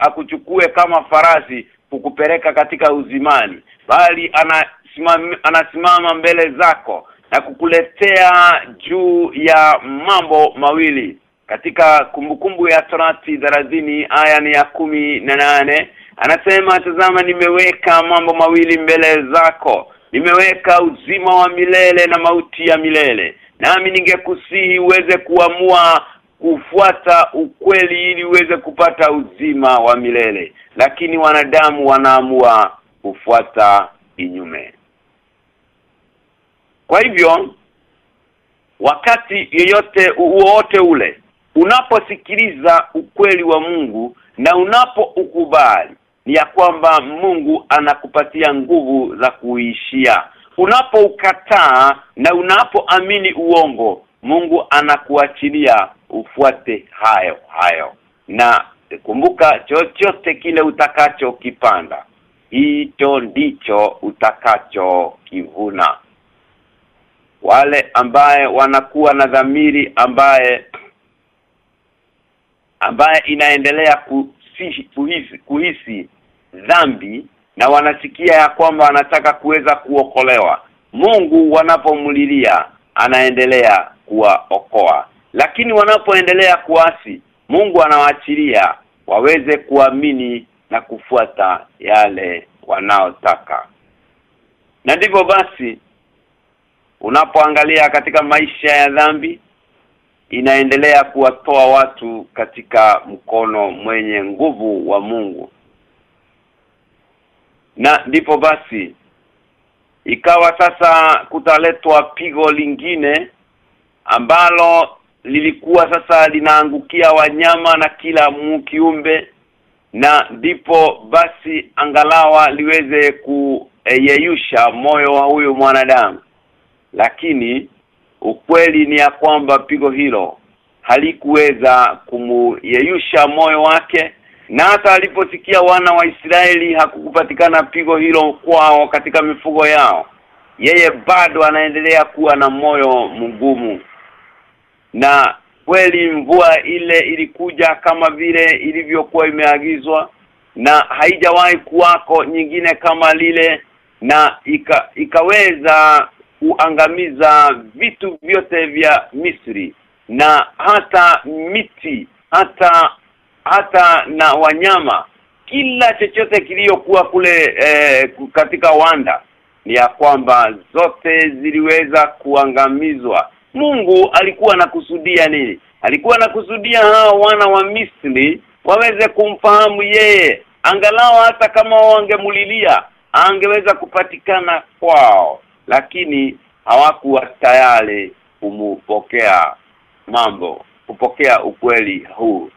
akuchukue kama farasi kukupeleka katika uzimani bali anasimama anasimama mbele zako na kukuletea juu ya mambo mawili. Katika kumbukumbu ya Torati 30 aya ni ya kumi na nane anasema tazama nimeweka mambo mawili mbele zako. Nimeweka uzima wa milele na mauti ya milele. Nami ningekusihi uweze kuamua kufuata ukweli ili uweze kupata uzima wa milele. Lakini wanadamu wanaamua kufuata inyume kwa hivyo wakati yeyote wote ule unaposikiliza ukweli wa Mungu na unapoukubali ni ya kwamba Mungu anakupatia nguvu za kuishia. Unapoukataa na unapoamini uongo Mungu anakuachilia ufuate hayo hayo. Na kumbuka chochote kile utakacho kipanda hicho ndicho utakacho kivuna wale ambaye wanakuwa na dhamiri ambaye ambaye inaendelea kuhisi, kuhisi, kuhisi dhambi na wanasikia ya kwamba wanataka kuweza kuokolewa Mungu wanapomlilia anaendelea kuwaokoa lakini wanapoendelea kuasi Mungu anawaachilia waweze kuamini na kufuata yale wanaotaka. Na ndivyo basi unapoangalia katika maisha ya dhambi inaendelea kuwatoa watu katika mkono mwenye nguvu wa Mungu. Na ndipo basi ikawa sasa kutaletwa pigo lingine ambalo lilikuwa sasa linaangukia wanyama na kila kiumbe na ndipo basi angalawa liweze kuyeyusha moyo wa huyu mwanadamu. Lakini ukweli ni ya kwamba pigo hilo halikuweza kumuyeyusha moyo wake na hata aliposikia wana wa Israeli hakukupatikana pigo hilo kwao katika mifugo yao yeye bado anaendelea kuwa na moyo mgumu na kweli mvua ile ilikuja kama vile ilivyokuwa imeagizwa na haijawahi kuwako nyingine kama lile na ika, ikaweza kuangamiza vitu vyote vya Misri na hata miti hata hata na wanyama. Kila chochote kiliyokuwa kule eh, katika wanda ni ya kwamba zote ziliweza kuangamizwa Mungu alikuwa anakusudia nini? Alikuwa anakusudia hao wana wa Misri waweze kumfahamu yeye. Angalau hata kama wangemulilia angeweza kupatikana kwao. Lakini hawakuwa tayari kumupokea. Mambo kupokea ukweli huu.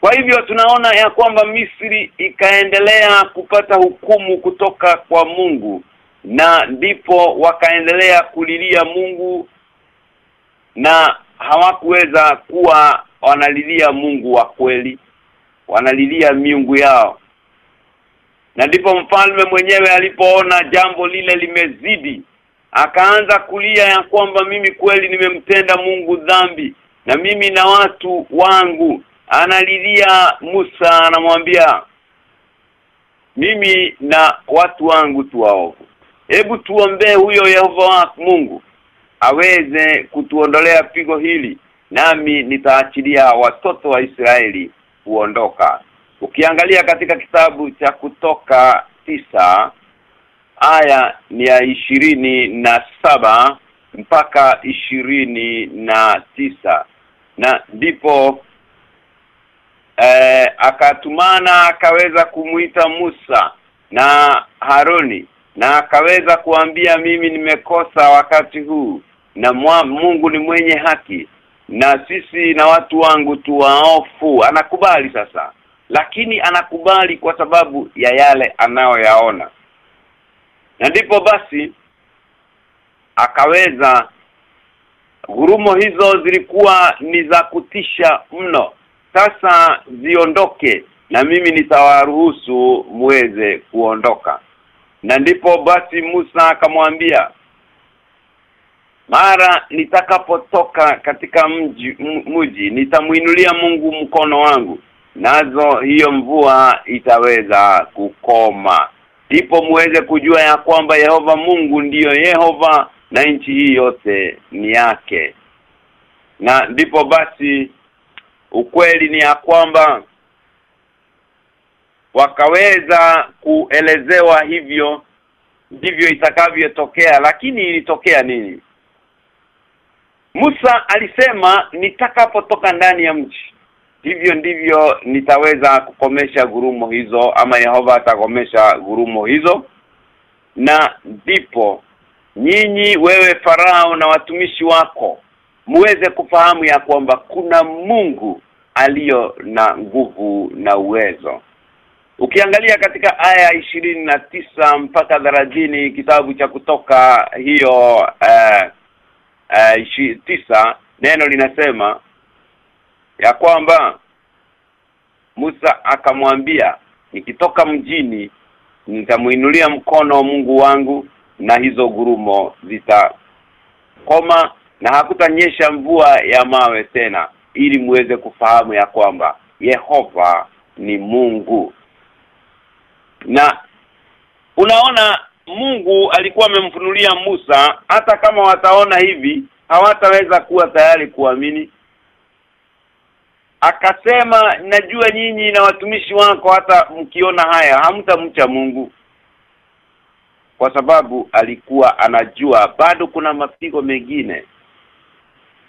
Kwa hivyo tunaona ya kwamba Misri ikaendelea kupata hukumu kutoka kwa Mungu. Na ndipo wakaendelea kulilia Mungu na hawakuweza kuwa wanalilia Mungu wa kweli wanalilia miungu yao. Na ndipo mfalme mwenyewe alipoona jambo lile limezidi akaanza kulia ya kwamba mimi kweli nimemtenda Mungu dhambi na mimi na watu wangu analilia Musa anamwambia mimi na watu wangu tuwaovu. Hebu tuombee huyo Yehova Mungu aweze kutuondolea pigo hili nami nitaachilia watoto wa Israeli kuondoka. Ukiangalia katika kitabu cha kutoka tisa aya ni ya ishirini na saba mpaka ishirini na tisa. Na ndipo eh, akatumana akaweza kumuita Musa na Haroni na akaweza kuambia mimi nimekosa wakati huu na mwa, Mungu ni mwenye haki na sisi na watu wangu tu waofu anakubali sasa lakini anakubali kwa sababu ya yale anayoyaona. Na ndipo basi akaweza gurumo hizo zilikuwa ni za kutisha mno. Sasa ziondoke na mimi nitawaruhusu muweze kuondoka. Na ndipo basi Musa akamwambia mara nitakapotoka katika mji mji nitamuinulia Mungu mkono wangu. Nazo hiyo mvua itaweza kukoma. Ndipo muweze kujua ya kwamba Yehova Mungu ndiyo Yehova na nchi hii yote ni yake. Na ndipo basi ukweli ni ya kwamba wakaweza kuelezewa hivyo ndivyo itakavyotokea. Lakini ilitokea nini Musa alisema nitakapotoka ndani ya mji hivyo ndivyo nitaweza kukomesha gurumo hizo ama Yehova atakomesha gurumo hizo. Na ndipo nyinyi wewe farao na watumishi wako muweze kufahamu ya kwamba kuna Mungu aliyo na nguvu na uwezo. Ukiangalia katika aya ishirini na tisa mpaka thelathini kitabu cha kutoka hiyo uh, uh, tisa neno linasema ya kwamba Musa akamwambia nikitoka mjini nitamuinulia mkono Mungu wangu na hizo gurumo zitakoma na hakutanyesha mvua ya mawe tena ili muweze kufahamu ya kwamba Yehova ni Mungu. Na unaona Mungu alikuwa amemfunulia Musa hata kama wataona hivi hawataweza kuwa tayari kuamini. Akasema najua nyinyi na watumishi wako hata mkiona haya hamtamcha Mungu. Kwa sababu alikuwa anajua bado kuna mapigo mengine.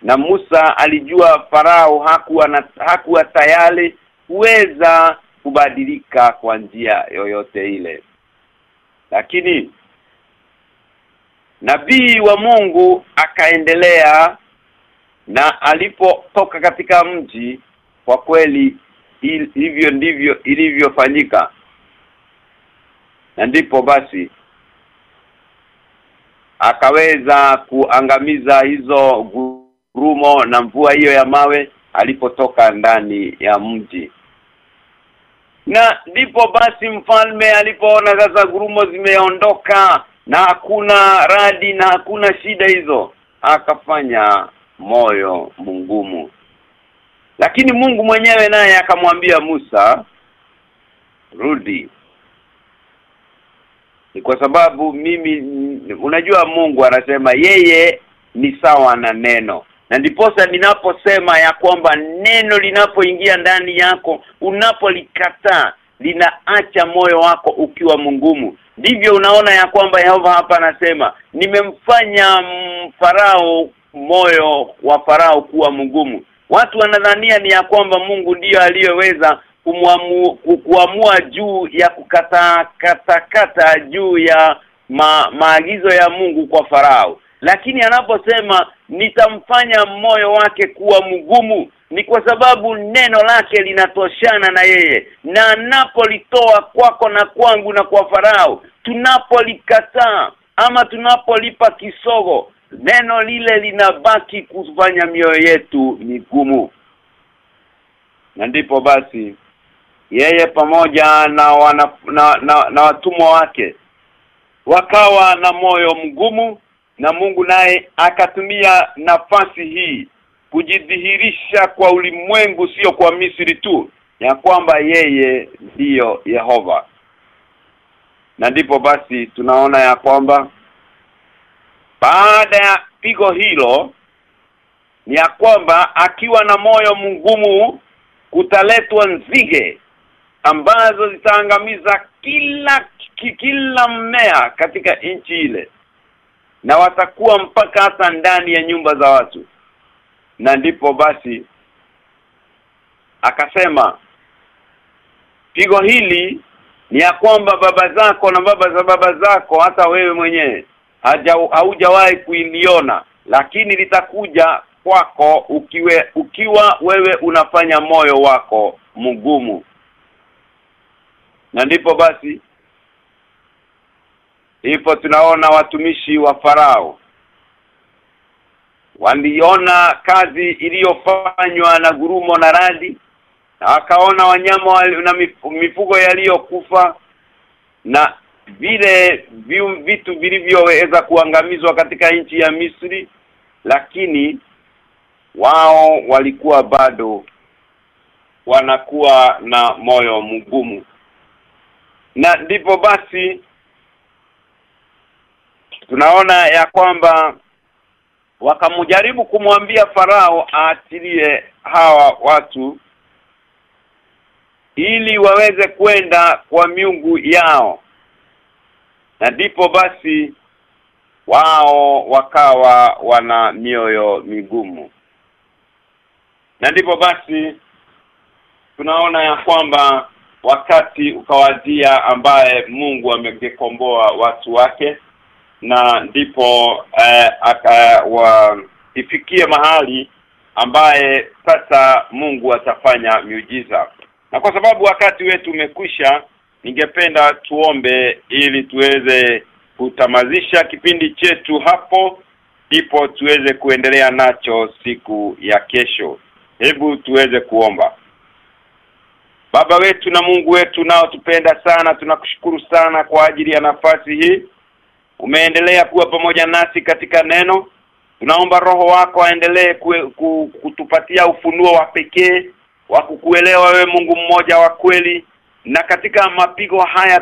Na Musa alijua farao hakuwa na, hakuwa tayari kuweza kubadilika kwa njia yoyote ile lakini nabii wa Mungu akaendelea na alipotoka katika mji kwa kweli hivyo ndivyo ilivyofanyika. Na ndipo basi akaweza kuangamiza hizo gurumo na mvua hiyo ya mawe alipotoka ndani ya mji na ndipo basi mfalme alipoona sasa gurumo zimeondoka na hakuna radi na hakuna shida hizo akafanya moyo mungumu lakini Mungu mwenyewe naye akamwambia Musa rudi. Ni kwa sababu mimi unajua Mungu anasema yeye ni sawa na neno na ndiposa ninaposema ya kwamba neno linapoingia ndani yako unapolikataa linaacha moyo wako ukiwa mngumu ndivyo unaona ya kwamba Yehova hapa anasema nimemfanya farao moyo wa farao kuwa mgumu. Watu wanadhania ni ya kwamba Mungu ndiyo aliyeweza kuamua juu ya kukata kata, kata juu ya ma, maagizo ya Mungu kwa farao lakini anaposema nitamfanya moyo wake kuwa mgumu ni kwa sababu neno lake linatoshana na yeye. Na anapolitoa kwako na kwangu na kwa farao tunapolikataa ama tunapolipa kisogo neno lile linabaki kufanya mioyo yetu migumu. Na ndipo basi yeye pamoja na, wana, na, na, na watumwa wake wakawa na moyo mgumu na Mungu naye akatumia nafasi hii kujidhihirisha kwa ulimwengu sio kwa Misri tu ya kwamba yeye ndiyo Yehova. Na ndipo basi tunaona ya kwamba baada ya pigo hilo ni ya kwamba akiwa na moyo mgumu kutaletwa nzige ambazo zitaangamiza kila kila mmea katika nchi ile na watakuwa mpaka hata ndani ya nyumba za watu. Na ndipo basi akasema pigo hili ni ya kwamba baba zako na baba za baba zako hata wewe mwenyewe haujawahi kuiliona lakini litakuja kwako ukiwe ukiwa wewe unafanya moyo wako mgumu. Na ndipo basi ipo tunaona watumishi wa farao. Waliona kazi iliyofanywa na gurumo na radi na wakaona wanyama na mifugo yaliyokufa na vile vitu vilivyoweza kuangamizwa katika nchi ya Misri lakini wao walikuwa bado wanakuwa na moyo mgumu. Na ndipo basi tunaona ya kwamba wakamjaribu kumwambia farao aatilie hawa watu ili waweze kwenda kwa miungu yao. Na ndipo basi wao wakawa wana mioyo migumu. Na ndipo basi tunaona ya kwamba wakati ukawadia ambaye Mungu amekomboa watu wake na ndipo eh, aka wa ifikie mahali ambaye sasa Mungu atafanya miujiza. Na kwa sababu wakati wetu umekwisha ningependa tuombe ili tuweze kutamazisha kipindi chetu hapo ndipo tuweze kuendelea nacho siku ya kesho. Hebu tuweze kuomba. Baba wetu na Mungu wetu nao tupenda sana tunakushukuru sana kwa ajili ya nafasi hii umeendelea kuwa pamoja nasi katika neno. Tunaomba roho wako aendelee kutupatia ufunuo wa pekee wa kukuelewa wewe Mungu mmoja wa kweli. Na katika mapigo haya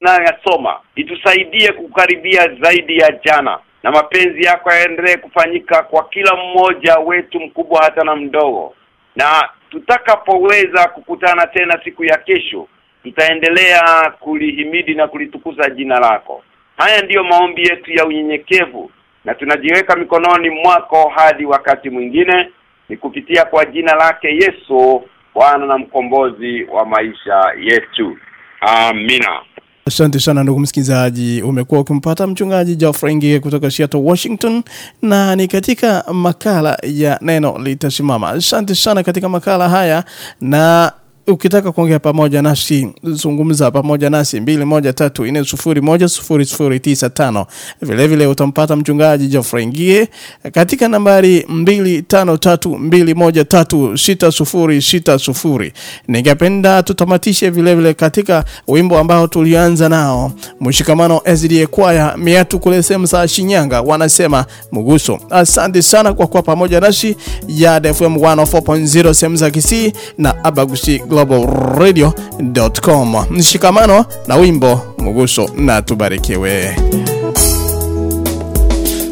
tunayoyasoma itusaidie kukaribia zaidi ya jana. Na mapenzi yako yaendelee kufanyika kwa kila mmoja wetu mkubwa hata na mdogo. Na tutakapoweza kukutana tena siku ya kesho tutaendelea kulihimidi na kulitukuza jina lako haya ndiyo maombi yetu ya unyenyekevu na tunajiweka mikononi mwako hadi wakati mwingine ni kupitia kwa jina lake Yesu Bwana na mkombozi wa maisha yetu amina Asante sana ndugu msikilizaji, umekuwa ukimpata mchungaji Geoffrey Ngige kutoka Seattle, Washington na ni katika makala ya neno litasimama. Asante sana katika makala haya na ukitaka kuongea pamoja nasi zungumza pamoja nasi 2134010095 vile utampata mchungaji Geoffrey Ngie katika nambari 2532136060 ningependa tutamatishe vile vile katika wimbo ambao tulianza nao. Mshikamano SDA kwaya miatu kule sehemu za Shinyanga wanasema muguso. Asante sana kwa kuwa pamoja nasi. Ya FM 104.0 sehemu za Kisii na Abagusi Global Radio.com mshikamano na wimbo muguso na tubarikiwe.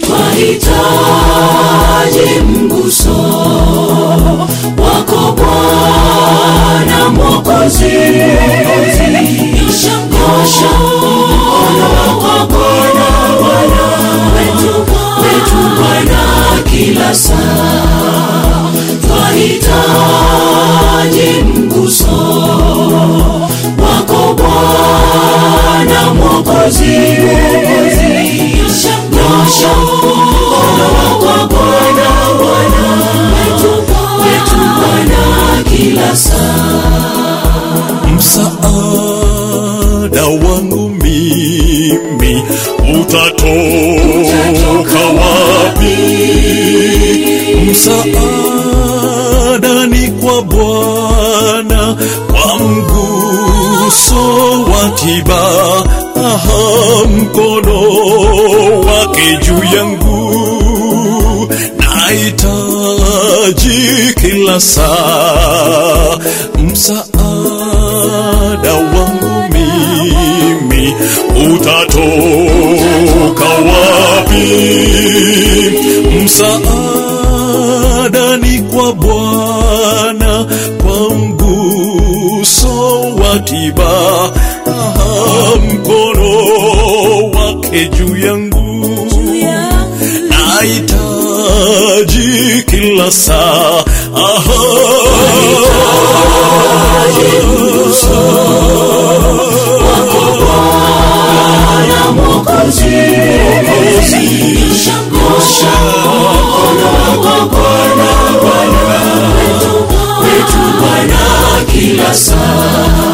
Twahitaji mguso wako Bwana Mwokozi, nyosha mkono wako Bwana, Bwana wetu Bwana kila saa, twahitaji mguso Mwokozi, nyosha mkono wako Bwana, msaada wangu mimi utatoka wapi? Msaada ni kwa Bwana, kwa mguso wa tiba, aha, mkono wake juu yangu. Nahitaji kila saa msaada nahitaji kila saa aha wetu Bwana kila saa,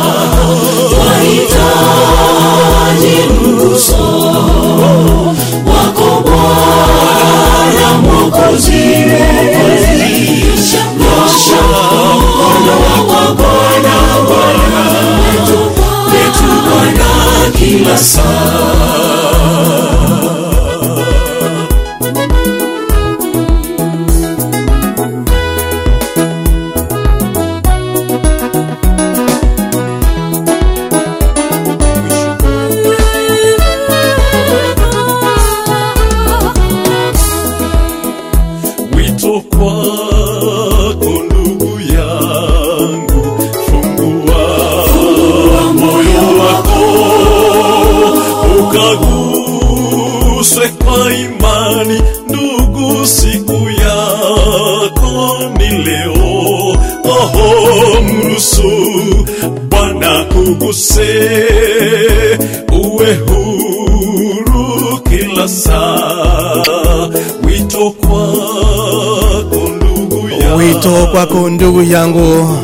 kwako ndugu yangu.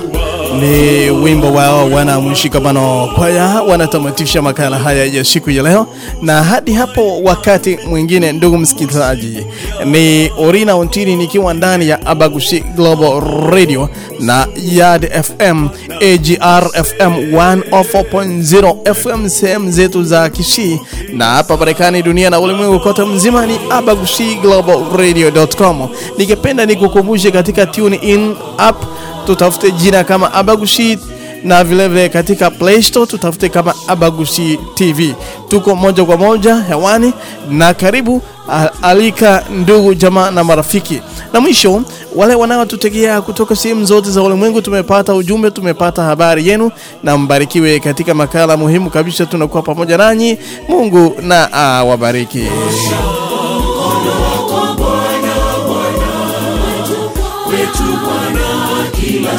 Ni wimbo wao wana mshikamano kwaya wanatamatisha makala haya ya siku ya leo. Na hadi hapo wakati mwingine ndugu msikilizaji. Ni orina ontini nikiwa ndani ya abagushi global radio na yad fm agr fm 104.0 fm sehemu zetu za kishii na hapa marekani dunia na ulimwengu kote mzima ni abagushiglobalradio.com. global radio.com ningependa nikukumbushe katika tune in app tutafute jina kama abagushi na vile vile katika play store tutafute kama abagushi tv tuko moja kwa moja hewani na karibu alika ndugu jamaa na marafiki. Na mwisho wale wanaotutegea kutoka sehemu zote za ulimwengu tumepata ujumbe tumepata habari yenu na mbarikiwe katika makala muhimu kabisa. Tunakuwa pamoja nanyi. Mungu na awabariki. Kila